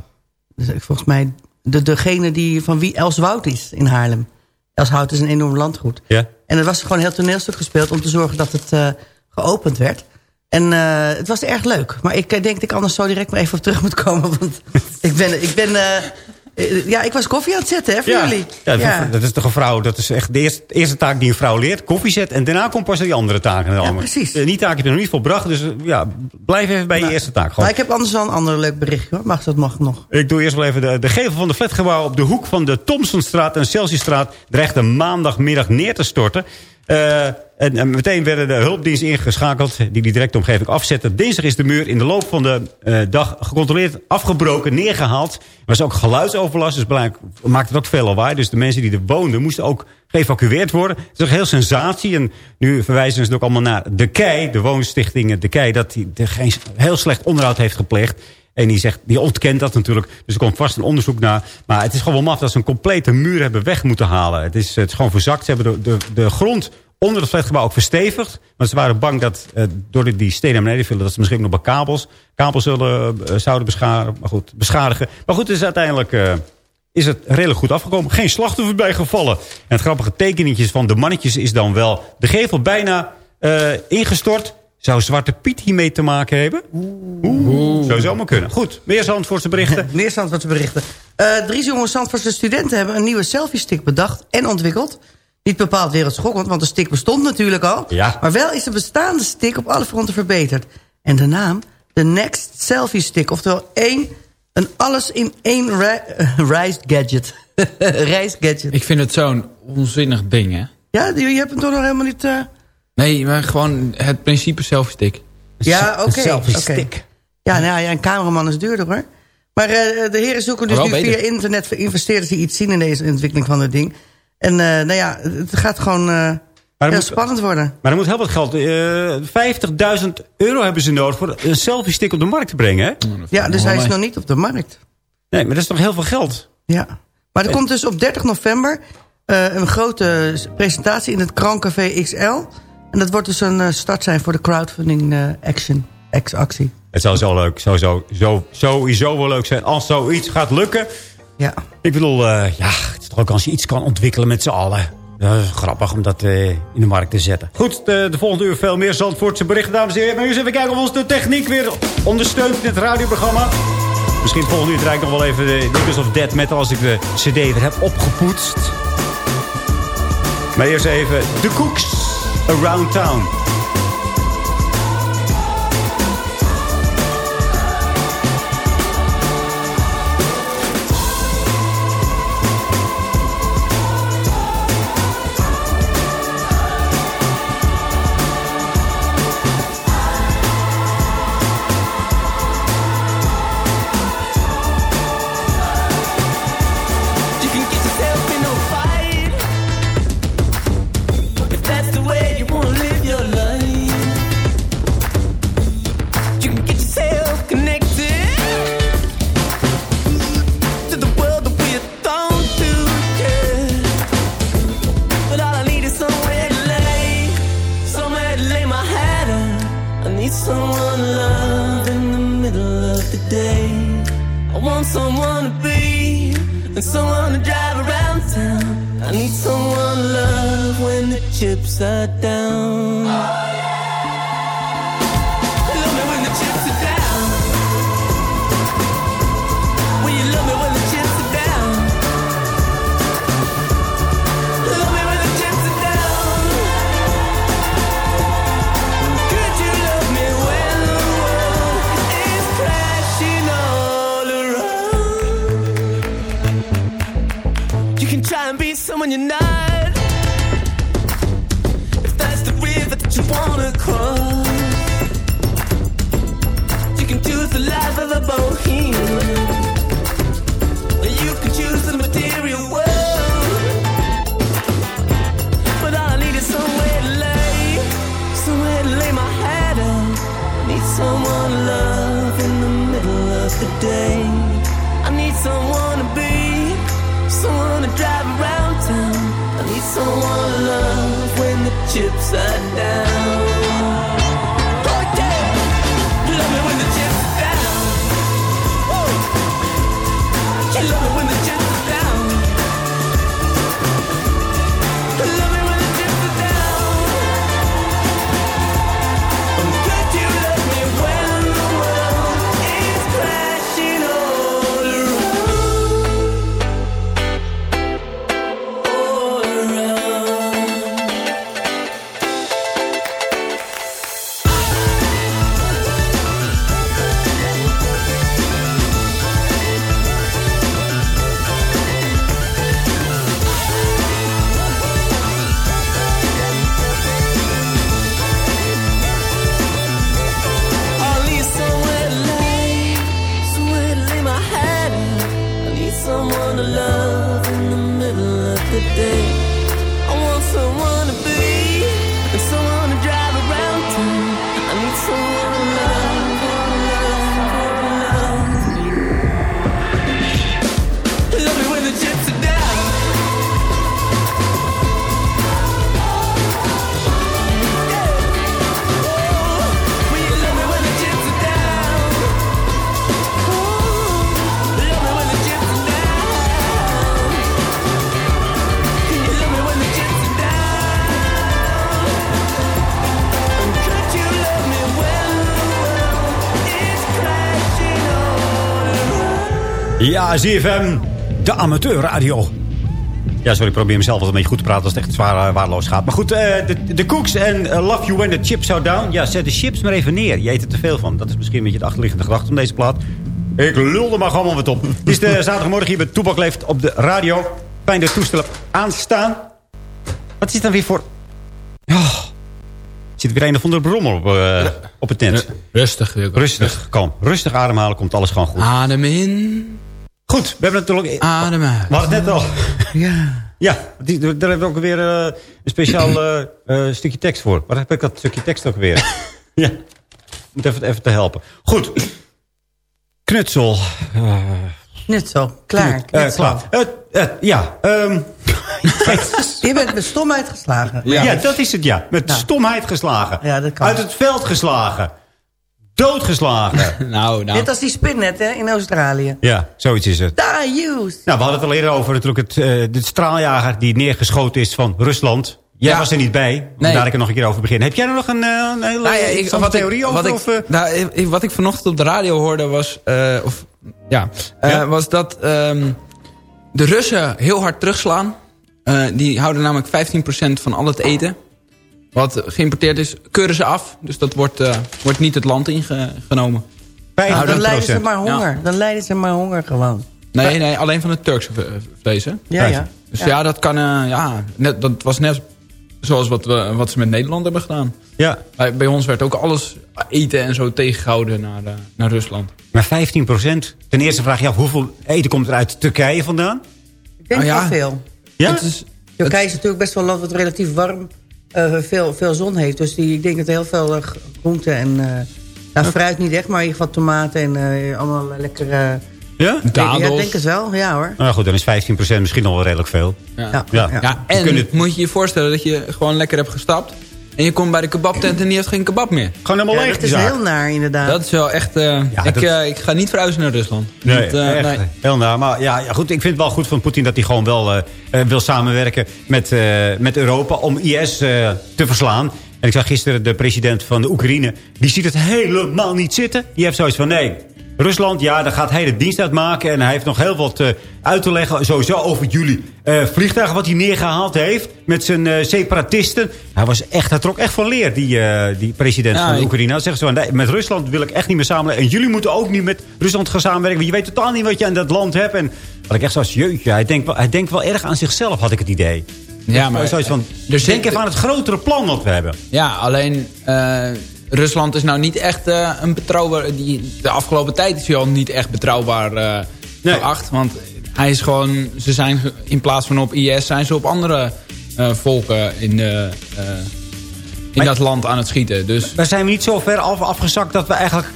Dus volgens mij de, degene die, van wie Els Wout is in Haarlem. Els Wout is een enorm landgoed. Ja. En er was gewoon een heel toneelstuk gespeeld... om te zorgen dat het geopend werd. En eh, het was erg leuk. Maar ik eh, denk dat ik anders zo direct maar even op terug moet komen. (laughs) Want ik ben... Ik ben eh, ja, ik was koffie aan het zetten, hè, voor jullie. Ja, Ja. dat is toch een vrouw. Dat is echt de eerste, eerste taak die een vrouw leert. Koffie zet. En daarna komt pas die andere taken. Ja, precies. Die taak heb je nog niet volbracht. Dus ja, blijf even bij je eerste taak. Gewoon. Maar ik heb anders wel een ander leuk berichtje. Hoor. Mag dat mag nog? Ik doe eerst wel even de, de gevel van de flatgebouw op de hoek van de Thompsonstraat en Celsiusstraat dreigde maandagmiddag neer te storten. Eh, en, en meteen werden de hulpdiensten ingeschakeld die die directe omgeving afzetten. Dinsdag is de muur in de loop van de eh, dag gecontroleerd afgebroken, neergehaald. Er was ook geluidsoverlast, dus blijkbaar maakte het ook veel lawaai. Dus de mensen die er woonden moesten ook geëvacueerd worden. Het is ook heel sensatie. En nu verwijzen ze ook allemaal naar De Kei, de woonstichting De Kei... dat die er geen heel slecht onderhoud heeft gepleegd. En die, zegt, die ontkent dat natuurlijk. Dus er komt vast een onderzoek naar. Maar het is gewoon maf dat ze een complete muur hebben weg moeten halen. Het is, het is gewoon verzakt. Ze hebben de, de, de grond onder het flatgebouw ook verstevigd. Want ze waren bang dat eh, door die- stenen naar beneden vielen... dat ze misschien nog bij kabels, kabels zullen, eh, zouden beschadigen. Maar goed, beschadigen. Maar goed, is uiteindelijk... eh, is het redelijk goed afgekomen. Geen slachtoffer bijgevallen. En het grappige tekeningetje van de mannetjes is dan wel... de gevel bijna ingestort. Zou Zwarte Piet hiermee te maken hebben? Oeh. Zou zomaar kunnen. Goed, meer Zandvoortse berichten. (laughs) Meer Zandvoortse berichten. Eh, drie jonge Zandvoortse studenten hebben een nieuwe selfie-stick bedacht en ontwikkeld. Niet bepaald wereldschokkend, want de stick bestond natuurlijk al. Ja. Maar wel is de bestaande stick op alle fronten verbeterd. En de naam, de Next Selfie Stick. Oftewel één, een alles in één (laughs) reisd gadget. (laughs) reisgadget. Ik vind het zo'n onzinnig ding, hè? Ja, je je hebt hem toch nog helemaal niet... eh, Nee, maar gewoon het principe selfie stick. Ja, oké. selfie oké. stick. Ja, nou ja, een cameraman is duurder hoor. Maar eh, de heren zoeken dus nu via internet voor investeerders die iets zien in deze ontwikkeling van het ding. En eh, nou ja, het gaat gewoon eh, er heel moet- spannend worden. Maar er moet heel wat geld. eh 50.000 euro hebben ze nodig voor een selfie stick op de markt te brengen. Hè? Ja, dus hij is nog niet op de markt. Nee, maar dat is toch heel veel geld? Ja. Maar er komt dus op 30 november eh, een grote presentatie in het Krancafé XL. En dat wordt dus een eh, start zijn voor de crowdfunding eh, action, actie. Het zou zo leuk, sowieso, zo, sowieso wel leuk zijn als zoiets gaat lukken. Ja. Ik bedoel, eh, ja, het is toch ook als je iets kan ontwikkelen met z'n allen. Dat is grappig om dat in de markt te zetten. Goed, de, de volgende uur veel meer Zandvoortse berichten, dames en heren. Maar nu eens even kijken of ons de techniek weer ondersteunt in het radioprogramma. Misschien volgende uur draai ik nog wel even de Nickels of Dead Metal als ik de cd weer heb opgepoetst. Maar eerst even The Cooks Around Town. Ja, ZFM, de amateurradio. Ja, sorry, ik probeer mezelf altijd een beetje goed te praten als het echt zwaar eh, waardeloos gaat. Maar goed, eh, de, de Cooks en eh, Love You When the Chips Are Down. Ja, zet de chips maar even neer. Je eet er te veel van. Dat is misschien een beetje de achterliggende gedachte van deze plaat. Ik lul er maar gewoon wat op. Het is de (laughs) zaterdagmorgen hier bij Toepak Leeft op de radio. Fijn dat toestel aanstaan. Wat is dit dan weer voor... Oh, zit weer een of andere brommel op, eh, op het tent. Rustig, Wilco. Rustig, kalm. Rustig ademhalen, komt alles gewoon goed. Adem in. Goed, we hebben natuurlijk... Adem uit. We hadden het net al. (laughs) Ja. Ja, die, daar hebben we ook weer eh, een speciaal eh, eh, stukje tekst voor. Waar heb ik dat stukje tekst ook weer? (laughs) ja, moet even, even te helpen. Goed. Knutsel. Knutsel, klaar. Knutsel. klaar. Ja, ehm, (laughs) Je bent met stomheid geslagen. ja. dat is het, ja. Met stomheid geslagen. Ja, dat kan. Uit het veld geslagen. Doodgeslagen. (laughs) nou, Net als die spinnet hè, in Australië. ja, zoiets is het. Die used. Nou, we hadden het al eerder over natuurlijk het, eh, de straaljager die neergeschoten is van Rusland. Jij Ja. was er niet bij. Nee. Daar ik er nog een keer over begin. Heb jij er nog een, eh, een hele Nou ja, ik, interessante wat, ik, theorie over? wat, ik, of, eh? nou, ik- wat ik vanochtend op de radio hoorde was... eh, of, ja, eh, Ja? was dat ehm, de Russen heel hard terugslaan. Eh, die houden namelijk 15% van al het eten. Wat geïmporteerd is, keuren ze af. Dus dat wordt, eh, wordt niet het land ingenomen. Nou, dan 15%. lijden ze maar honger. Dan lijden ze maar honger gewoon. Nee, nee, alleen van het Turkse vlees, hè? Ja, ja. Dus Ja. ja, dat kan... eh, ja, net, dat was net zoals wat, we, wat ze met Nederland hebben gedaan. Ja. Bij, bij ons werd ook alles eten en zo tegengehouden naar, eh, naar Rusland. Maar 15 procent. Ten eerste vraag je af, hoeveel eten komt er uit Turkije vandaan? Ik denk Oh ja. wel veel. Ja? Het is, Turkije is natuurlijk best wel een land wat relatief warm, eh, veel, veel zon heeft. Dus die, ik denk dat heel veel uh, groenten en... eh nou, fruit niet echt, maar in ieder geval tomaten en eh, allemaal lekkere... Ja? Ja, ik denk het wel, ja hoor. Nou goed, dan is 15 procent misschien nog wel redelijk veel. Ja. Ja. Ja. Ja. Ja, Je en moet je je voorstellen dat je gewoon lekker hebt gestapt... en je komt bij de kebabtent en die heeft geen kebab meer. Gewoon helemaal Ja, leeg dat die is heel naar inderdaad. Dat is wel echt... eh, Ja, ik, dat- eh, ik ga niet verhuizen naar Rusland. Nee, Niet, eh, echt, nee. heel naar. Maar ja, ja, goed, ik vind het wel goed van Poetin dat hij gewoon wel wil samenwerken met, eh, met Europa om IS eh, te verslaan. En ik zag gisteren de president van de Oekraïne, die ziet het helemaal niet zitten. Die heeft zoiets van, nee, Rusland, ja, daar gaat hij de dienst uitmaken. En hij heeft nog heel wat eh, uit te leggen, sowieso over jullie eh, vliegtuigen wat hij neergehaald heeft met zijn eh, separatisten. Hij, was echt, hij trok echt van leer, die, die president Ja, van de Oekraïne. Dan zeggen ze van, nee, met Rusland wil ik echt niet meer samenwerken. En jullie moeten ook niet met Rusland gaan samenwerken. Want je weet totaal niet wat je aan dat land hebt. En wat ik echt zoals, jeutje, hij denkt, wel, hij denkt wel erg aan zichzelf, had ik het idee. Ja, maar Zoiets van, er zit- denk even aan het grotere plan wat we hebben. Ja, alleen Rusland is nou niet echt eh, een betrouwbaar... Die, de afgelopen tijd is hij al niet echt betrouwbaar eh Nee. geacht. Want hij is gewoon... Ze zijn in plaats van op IS zijn ze op andere eh, volken in, eh, in Maar- dat land aan het schieten. Dus Daar zijn we niet zo ver af, afgezakt dat we eigenlijk...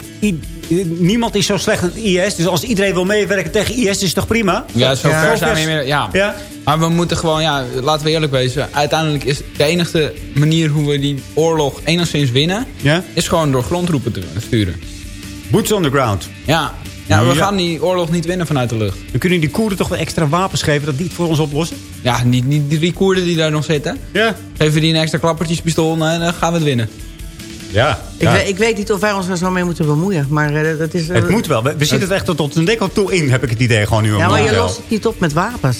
niemand is zo slecht het IS. Dus als iedereen wil meewerken tegen IS, is het toch prima? ja, zo Ja. ver zijn we meer. Ja. Ja? Maar we moeten gewoon, ja, laten we eerlijk wezen. Uiteindelijk is de enige manier hoe we die oorlog enigszins winnen... Ja? is gewoon door grondroepen te sturen. Boots on the ground. Ja, ja we gaan die oorlog niet winnen vanuit de lucht. Dan kunnen die Koerden toch wel extra wapens geven... dat die het voor ons oplossen? Ja, niet, niet die drie Koerden die daar nog zitten. Ja. Geven die een extra klappertjespistool en dan gaan we het winnen. Ja. Ik, weet, ik weet niet of wij ons er zo mee moeten bemoeien. Maar eh, dat is... eh, Het moet wel. We, we zitten er echt tot, tot een dekkel toe in, heb ik het idee gewoon nu. Ja, maar je lost het niet op met wapens.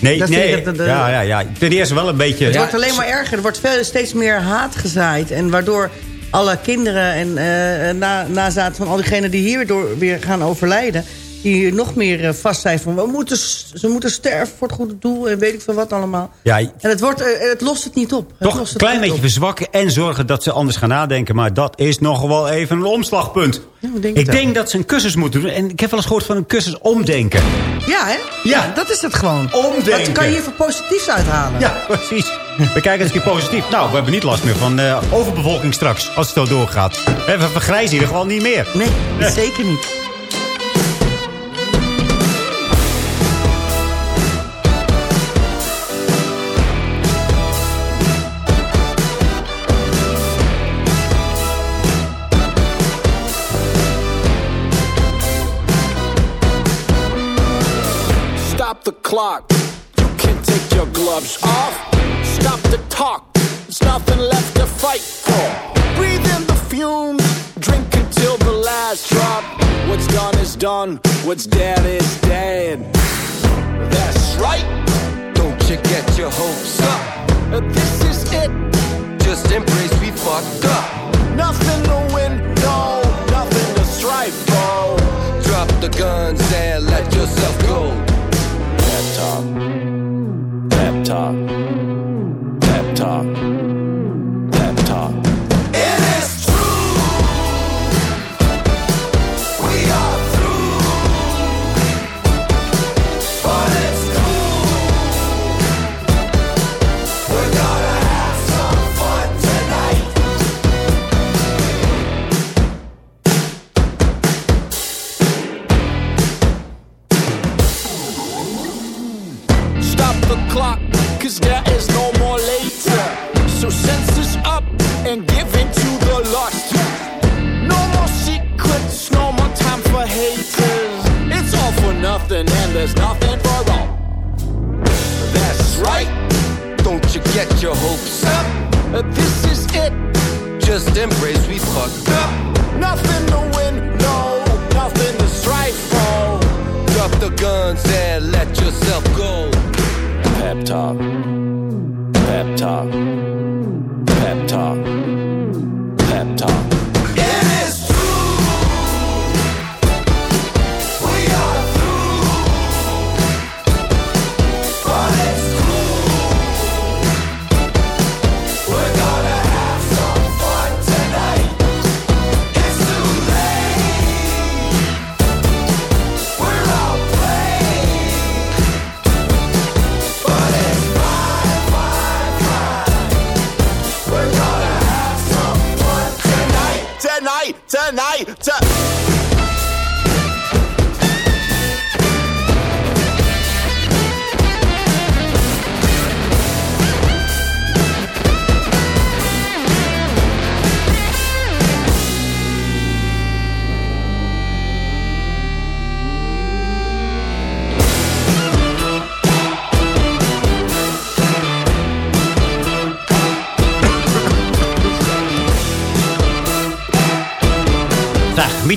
Nee, dat is nee. ja, ja, ja. Ten eerste wel een beetje... Het Ja, wordt alleen maar erger. Er wordt veel, steeds meer haat gezaaid. En waardoor alle kinderen en eh na, nazaten van al diegenen die hierdoor weer gaan overlijden... die nog meer eh, vast zijn van... We moeten, ze moeten sterven voor het goede doel en weet ik veel wat allemaal. Ja, En het, wordt, eh, het lost het niet op. Het toch een klein beetje op. verzwakken en zorgen dat ze anders gaan nadenken. Maar dat is nog wel even een omslagpunt. Ja, ik denk ik dat ze een cursus moeten doen. En ik heb wel eens gehoord van een cursus omdenken. Ja, hè? Ja. dat is het gewoon. Omdenken. Dat kan je hier voor positiefs uithalen. Ja, precies. We kijken eens een keer positief. Nou, we hebben niet last meer van eh, overbevolking straks. Als het zo doorgaat. We vergrijzen hier gewoon niet meer. Nee, zeker niet. Clock. You can take your gloves off. Stop the talk. There's nothing left to fight for. Breathe in the fumes. Drink until the last drop. What's done is done. What's dead is dead. That's right. Don't you get your hopes up. This is it. Just embrace we fucked up. Nothing to win, no. Nothing to strive for. Drop the guns and let yourself go. Pep talk. Pep talk. Pep talk.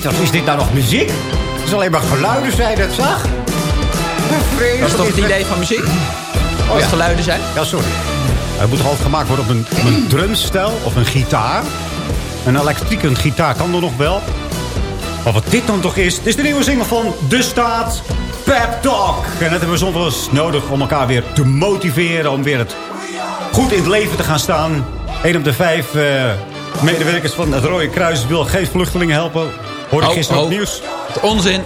Is dit nou nog muziek? Het is alleen maar geluiden, zei dat, zag? Dat is toch het idee van muziek? Oh, Als ja. geluiden zijn? Ja, sorry. Het moet toch altijd gemaakt worden op een, op een drumstel of een gitaar. Een elektrieke gitaar kan er nog wel. Maar wat dit dan toch is... Is de nieuwe single van De Staat, Pep Talk. En dat hebben we soms wel eens nodig om elkaar weer te motiveren... om weer het goed in het leven te gaan staan. Een op de vijf eh, medewerkers van het Rode Kruis wil geen vluchtelingen helpen. Hoorde ik Oh, gisteren op oh. het nieuws. Onzin.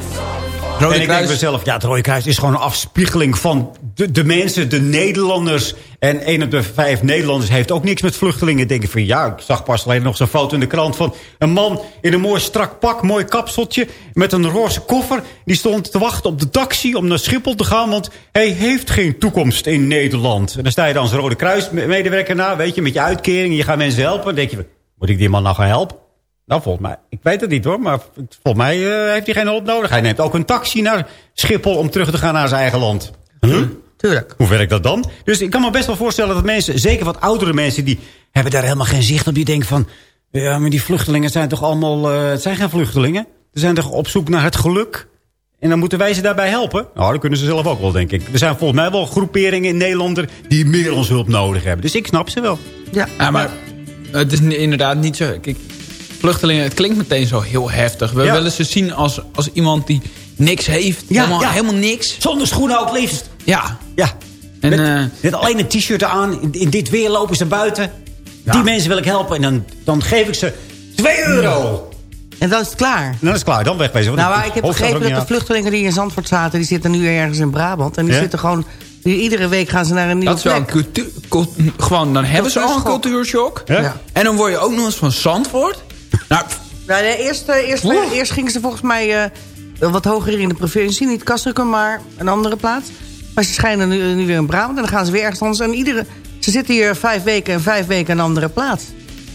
Rode en ik Kruis. denk mezelf, ja, het Rode Kruis is gewoon een afspiegeling van de, de mensen, de Nederlanders. En een op de vijf Nederlanders heeft ook niks met vluchtelingen. Denk ik van, ja, ik zag pas alleen nog zo'n foto in de krant van een man in een mooi strak pak, mooi kapseltje, met een roze koffer. Die stond te wachten op de taxi om naar Schiphol te gaan, want hij heeft geen toekomst in Nederland. En dan sta je dan als Rode Kruis medewerker na, weet je, met je uitkering. Je gaat mensen helpen. Dan denk je, moet ik die man nou gaan helpen? Nou, volgens mij, ik weet het niet hoor, maar volgens mij eh, heeft hij geen hulp nodig. Hij neemt ook een taxi naar Schiphol om terug te gaan naar zijn eigen land. Huh? Tuurlijk. Hoe werkt dat dan? Dus ik kan me best wel voorstellen dat mensen, zeker wat oudere mensen... die hebben daar helemaal geen zicht op. Die denken van, ja, maar die vluchtelingen zijn toch allemaal... eh, het zijn geen vluchtelingen. Ze zijn toch op zoek naar het geluk. En dan moeten wij ze daarbij helpen. Nou, dat kunnen ze zelf ook wel, denk ik. Er zijn volgens mij wel groeperingen in Nederland... die meer onze hulp nodig hebben. Dus ik snap ze wel. Ja, Ja, maar het is inderdaad niet zo... Kijk, vluchtelingen, het klinkt meteen zo heel heftig. We Ja. willen ze zien als, als iemand die niks heeft. Ja, helemaal, ja. helemaal niks. Zonder schoenen ook liefst. Ja. Ja. En, met, eh, met alleen een t-shirt aan. In, in dit weer lopen ze buiten. Die mensen wil ik helpen. En dan, dan geef ik ze 2 euro. En dan is het klaar. En dan is het klaar. Dan wegwezen. want Nou, maar ik heb begrepen dat de vluchtelingen die in Zandvoort zaten... die zitten nu ergens in Brabant. En die Ja? zitten gewoon... Die, iedere week gaan ze naar een nieuwe Dat is wel een plek. cultuur... cult- gewoon, dan hebben ze al een Cultuurschok. cultuurshock. Ja? Ja. En dan word je ook nog eens van Zandvoort. Nou, Nou, nee, eerst, eh, eerst, Oeh. eerst gingen ze volgens mij eh, wat hoger in de provincie. Niet Kastrikum, maar een andere plaats. Maar ze schijnen nu, nu weer in Brabant. En dan gaan ze weer ergens anders. En iedere, ze zitten hier vijf weken en vijf weken een andere plaats.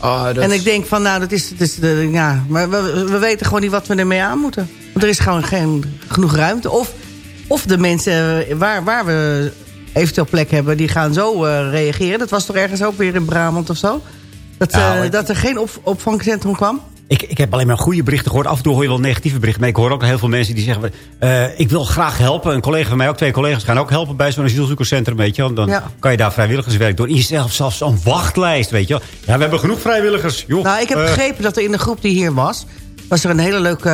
oh, dat En ik denk van, nou, dat is... Dat is de, ja, maar we, we weten gewoon niet wat we ermee aan moeten. Want er is gewoon geen, genoeg ruimte. Of, of de mensen eh, waar, waar we eventueel plek hebben... die gaan zo eh, reageren. Dat was toch ergens ook weer in Brabant of zo? Dat, Ja, eh, dat er geen op, opvangcentrum kwam? Ik, ik heb alleen maar goede berichten gehoord. Af en toe hoor je wel negatieve berichten. Maar ik hoor ook heel veel mensen die zeggen... eh, ik wil graag helpen. Een collega van mij, ook twee collega's, gaan ook helpen bij zo'n asielzoekerscentrum. Weet je, dan Ja. kan je daar vrijwilligerswerk door. En je zelf zelfs zo'n wachtlijst, weet je. Ja, we hebben genoeg vrijwilligers. Joh, Nou, ik heb eh, begrepen dat er in de groep die hier was... was er een hele leuke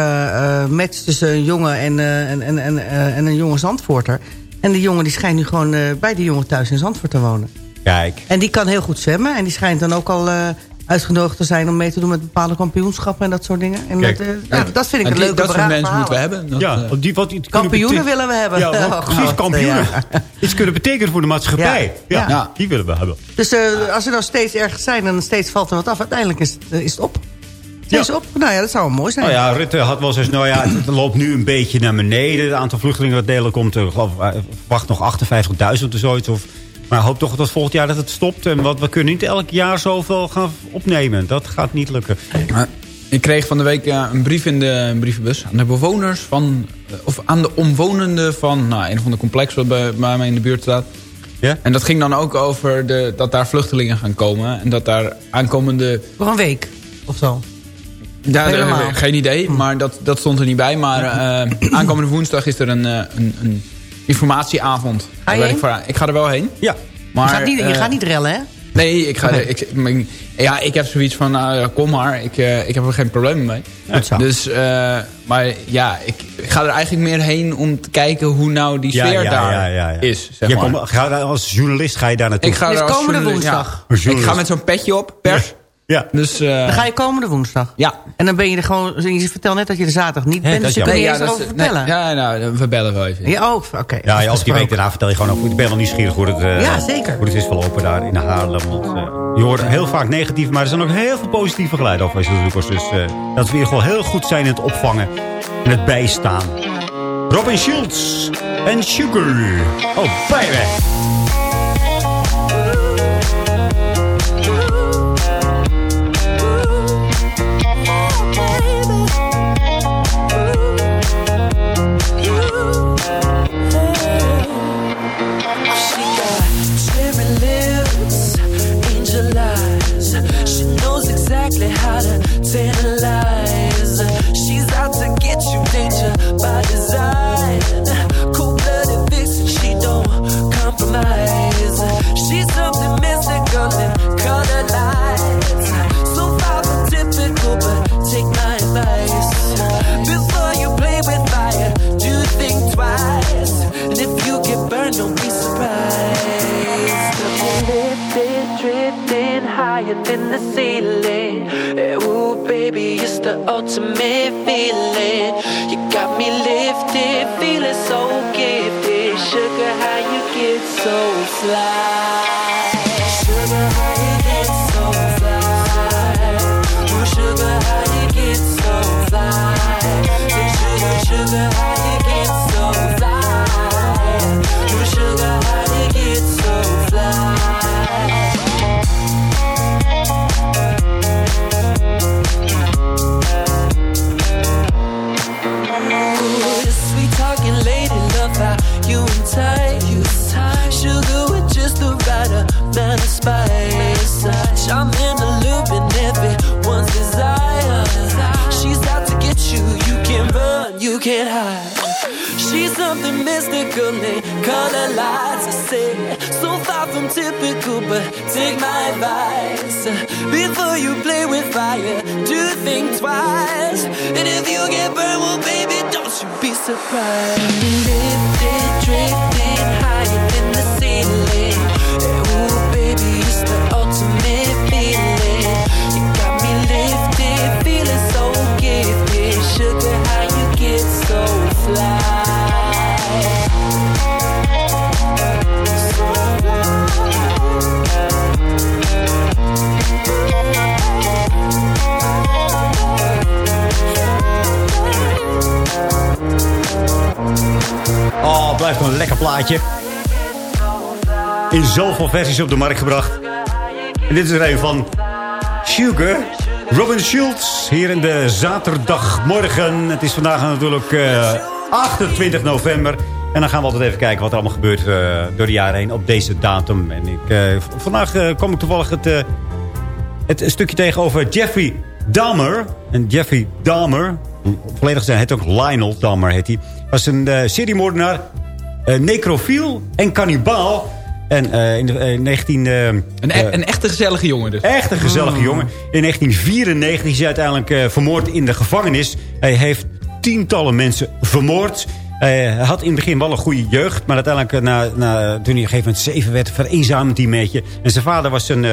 match tussen een jongen en, en, en, en, en een jonge Zandvoorter. En die jongen die schijnt nu gewoon bij die jongen thuis in Zandvoort te wonen. Kijk. En die kan heel goed zwemmen. En die schijnt dan ook al eh, uitgenodigd te zijn... om mee te doen met bepaalde kampioenschappen en dat soort dingen. En Kijk. eh, ja, dat vind ik En een die- leuke Dat soort mensen moeten we hebben. Dat, ja, want die, wat, kunnen Kampioenen willen we hebben. Ja, (laughs) Oh, precies, God, kampioenen. ja. Iets kunnen betekenen voor de maatschappij. Ja, Ja. ja. die willen we hebben. Dus eh, als er nou steeds ergens zijn en steeds valt er wat af... uiteindelijk is het, is het op. Steeds op. Nou ja, dat zou wel mooi zijn. Nou ja, Rutte had wel eens, nou ja, het loopt nu een beetje naar beneden. Het aantal vluchtelingen dat Nederland komt, ik geloof, wacht nog 58.000 of zoiets. Of Maar ik hoop toch dat volgend jaar dat het stopt. En wat, we kunnen niet elk jaar zoveel gaan opnemen. Dat gaat niet lukken. Maar ik kreeg van de week eh, een brief in de brievenbus aan de bewoners van... eh, of aan de omwonenden van nou, een van de complexen wat bij, bij mij in de buurt staat. Ja? En dat ging dan ook over de, dat daar vluchtelingen gaan komen. En dat daar aankomende... Voor een week of zo. Ja, Helemaal. eh, geen idee, maar dat, dat stond er niet bij. Maar eh, (clears throat) aankomende woensdag is er een, een, een informatieavond. Ga je ik, voor, ik ga er wel heen. Ja. Maar, je, gaat niet, je eh, gaat niet rellen, hè? Nee, ik, ga, ik, ik- ja, ik heb zoiets van, nou, ja, kom maar. Ik, eh, ik heb er geen problemen mee. Goed zo. Dus, eh, maar ja, ik, ik ga er eigenlijk meer heen om te kijken hoe nou die sfeer ja, daar ja, ja, ja. is. Zeg Je maar. ga daar als journalist ga je daar naartoe. ik ga er als komende journalist- woensdag. Ik ga met zo'n petje op, pers. Ja. Dus, eh, Dan ga je komende woensdag. ja. En dan ben je er gewoon... Je vertelt net dat je er zaterdag niet bent. Dus je kan je erover is- vertellen. nee, ja, nou, we bellen wel even. Ja, oh, oké. Ja, ja, als die week daarna vertel je gewoon over. Ik ben wel nieuwsgierig hoe het, eh, Ja, zeker. hoe het is verlopen daar in Haarlem. Want, eh, je hoort heel vaak negatief, maar er zijn ook heel veel positieve geluiden over zoekers. Dus eh, dat we in ieder geval heel goed zijn in het opvangen en het bijstaan. Robin Schultz en Sugar. Oh, baby. Higher than the ceiling. Eh, Ooh, baby, it's the ultimate feeling. You got me lifted, feeling so gifted. Sugar, how you get so fly? Can't hide. She's something mystical in color lights. I say, so far from typical, but take my advice. Before you play with fire, do think twice. And if you get burned, well, baby, don't you be surprised. Lifted, drifting higher Oh, blijft een lekker plaatje. In zoveel versies op de markt gebracht. En dit is er een van Sugar. Robin Schultz, hier in de zaterdagmorgen. Het is vandaag natuurlijk eh, 28 november. En dan gaan we altijd even kijken wat er allemaal gebeurt eh, door de jaren heen op deze datum. En ik, eh, vandaag eh, kwam ik toevallig het, eh, het stukje tegen over Jeffrey Dahmer. En Jeffrey Dahmer, volledig zijn heet ook Lionel Dahmer heet hij. Was een eh seriemoordenaar, eh, necrofiel en kannibaal. En eh, in de, eh, 19... eh, Een, e- een echte gezellige jongen dus. Echt een gezellige jongen. In 1994 is hij uiteindelijk vermoord in de gevangenis. Hij heeft tientallen mensen vermoord. Hij had in het begin wel een goede jeugd. Maar uiteindelijk, na, na, toen hij op een gegeven moment zeven werd, vereenzaamd hij een beetje. En zijn vader was een,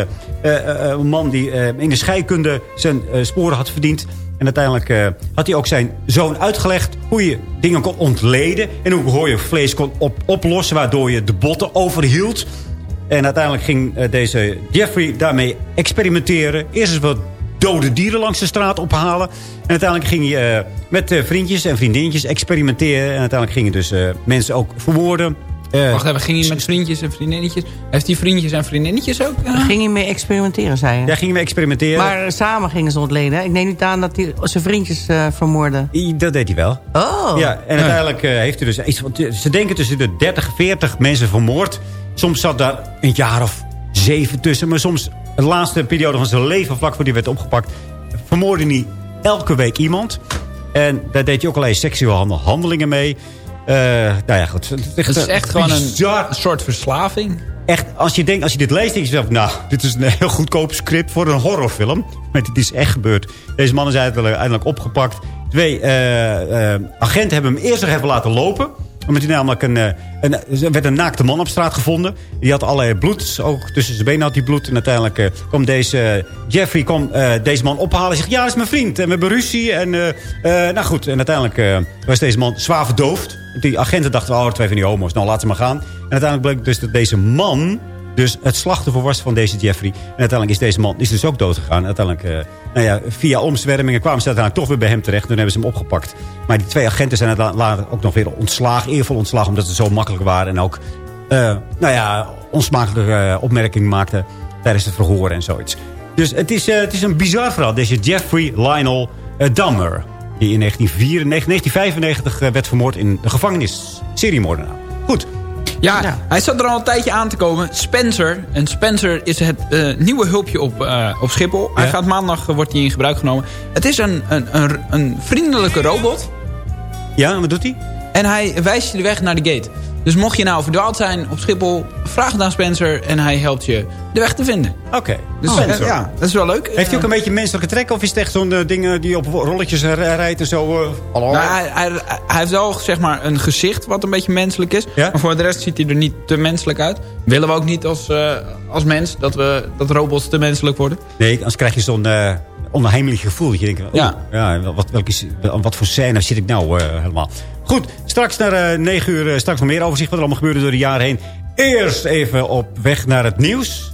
man die in de scheikunde zijn sporen had verdiend. En uiteindelijk eh, had hij ook zijn zoon uitgelegd hoe je dingen kon ontleden. En hoe je vlees kon op, oplossen, waardoor je de botten overhield. En uiteindelijk ging eh, deze Jeffrey daarmee experimenteren. Eerst eens wat dode dieren langs de straat ophalen. En uiteindelijk ging hij eh, met vriendjes en vriendinnetjes experimenteren. En uiteindelijk gingen dus mensen ook vermoorden. Eh, Wacht even, ging hij met vriendjes en vriendinnetjes? Heeft hij vriendjes en vriendinnetjes ook? Ging hij mee experimenteren, zei je. Daar gingen we experimenteren. Maar samen gingen ze ontleden. hè? Ik neem niet aan dat hij zijn vriendjes eh vermoordde. I- Dat deed hij wel. Oh. Ja, en uiteindelijk eh, heeft hij dus iets. Ze denken tussen de 30 en 40 mensen vermoord. Soms zat daar een jaar of zeven tussen. Maar soms, de laatste periode van zijn leven, vlak voor die werd opgepakt... vermoordde hij elke week iemand. En daar deed hij ook allerlei seksuele handel- handelingen mee. Eh, nou ja, goed. Het is echt gewoon een, bizar. een soort verslaving. Echt, als je, denkt, als je dit leest, denk je zelf... nou, dit is een heel goedkoop script voor een horrorfilm. Maar dit is echt gebeurd. Deze man is uiteindelijk opgepakt. Twee eh, agenten hebben hem eerst nog even laten lopen omdat hij namelijk een, een, er werd een naakte man op straat gevonden. Die had allerlei bloed. Ook tussen zijn benen had hij bloed. En uiteindelijk eh, kwam deze Jeffrey kwam, deze man ophalen. En zegt, ja, dat is mijn vriend. En we hebben ruzie. En, nou goed, en uiteindelijk was deze man zwaar verdoofd. Die agenten dachten, oh, twee van die homo's. Nou, laat ze maar gaan. En uiteindelijk bleek dus dat deze man dus het slachtoffer was van deze Jeffrey. En uiteindelijk is deze man is dus ook dood gegaan. Uiteindelijk, eh, nou ja, via omzwervingen kwamen ze uiteindelijk toch weer bij hem terecht. Toen hebben ze hem opgepakt. Maar die twee agenten zijn later ook nog weer ontslagen. Eervol ontslagen, omdat ze zo makkelijk waren. En ook, eh, nou ja, onsmakelijke eh, opmerkingen maakten tijdens het verhoor en zoiets. Dus het is, het is een bizar verhaal. Deze Jeffrey Lionel Dahmer. Die in 1994, 1995 eh, werd vermoord in de gevangenis. Seriemoordenaar. Goed. Ja, hij zat er al een tijdje aan te komen. Spencer. En Spencer is het eh, nieuwe hulpje op, eh, op Schiphol. Hij gaat maandag wordt hij in gebruik genomen. Het is een, een, een, een vriendelijke robot. Ja, en wat doet hij? En hij wijst je de weg naar de gate. Dus mocht je nou verdwaald zijn op Schiphol, vraag het aan Spencer en hij helpt je de weg te vinden. Oké. Dus Oh. eh, ja, dat is wel leuk. Heeft hij ook een beetje menselijke trek? Of is het echt zo'n eh, ding eh, die op rolletjes eh, rijdt en zo? eh, hallo? Nou, hij, hij, hij heeft wel zeg maar een gezicht wat een beetje menselijk is. Maar voor de rest ziet hij er niet te menselijk uit. Willen we ook niet als, eh, als mens dat, we, dat robots te menselijk worden. Nee, anders krijg je zo'n eh onheimelijk gevoel. Dat je denkt, oh, Ja. ja wat, welke, wat voor scène zit ik nou eh, helemaal? Goed, straks naar eh 9 uur, eh, straks nog meer overzicht wat er allemaal gebeurde door de jaren heen. Eerst even op weg naar het nieuws.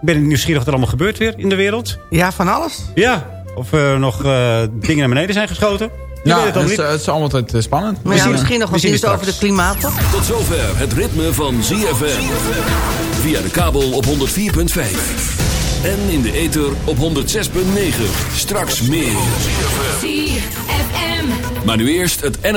Ben ik nieuwsgierig wat er allemaal gebeurt weer in de wereld? Ja, van alles. Ja, of er nog eh, dingen naar beneden zijn geschoten. Je Ja, weet het het, is, het allemaal altijd eh, spannend. Maar ja, misschien nog wat nieuws over de klimaat. toch? Tot zover het ritme van ZFM. Via de kabel op 104.5. En in de ether op 106.9. Straks meer. Maar nu eerst het NO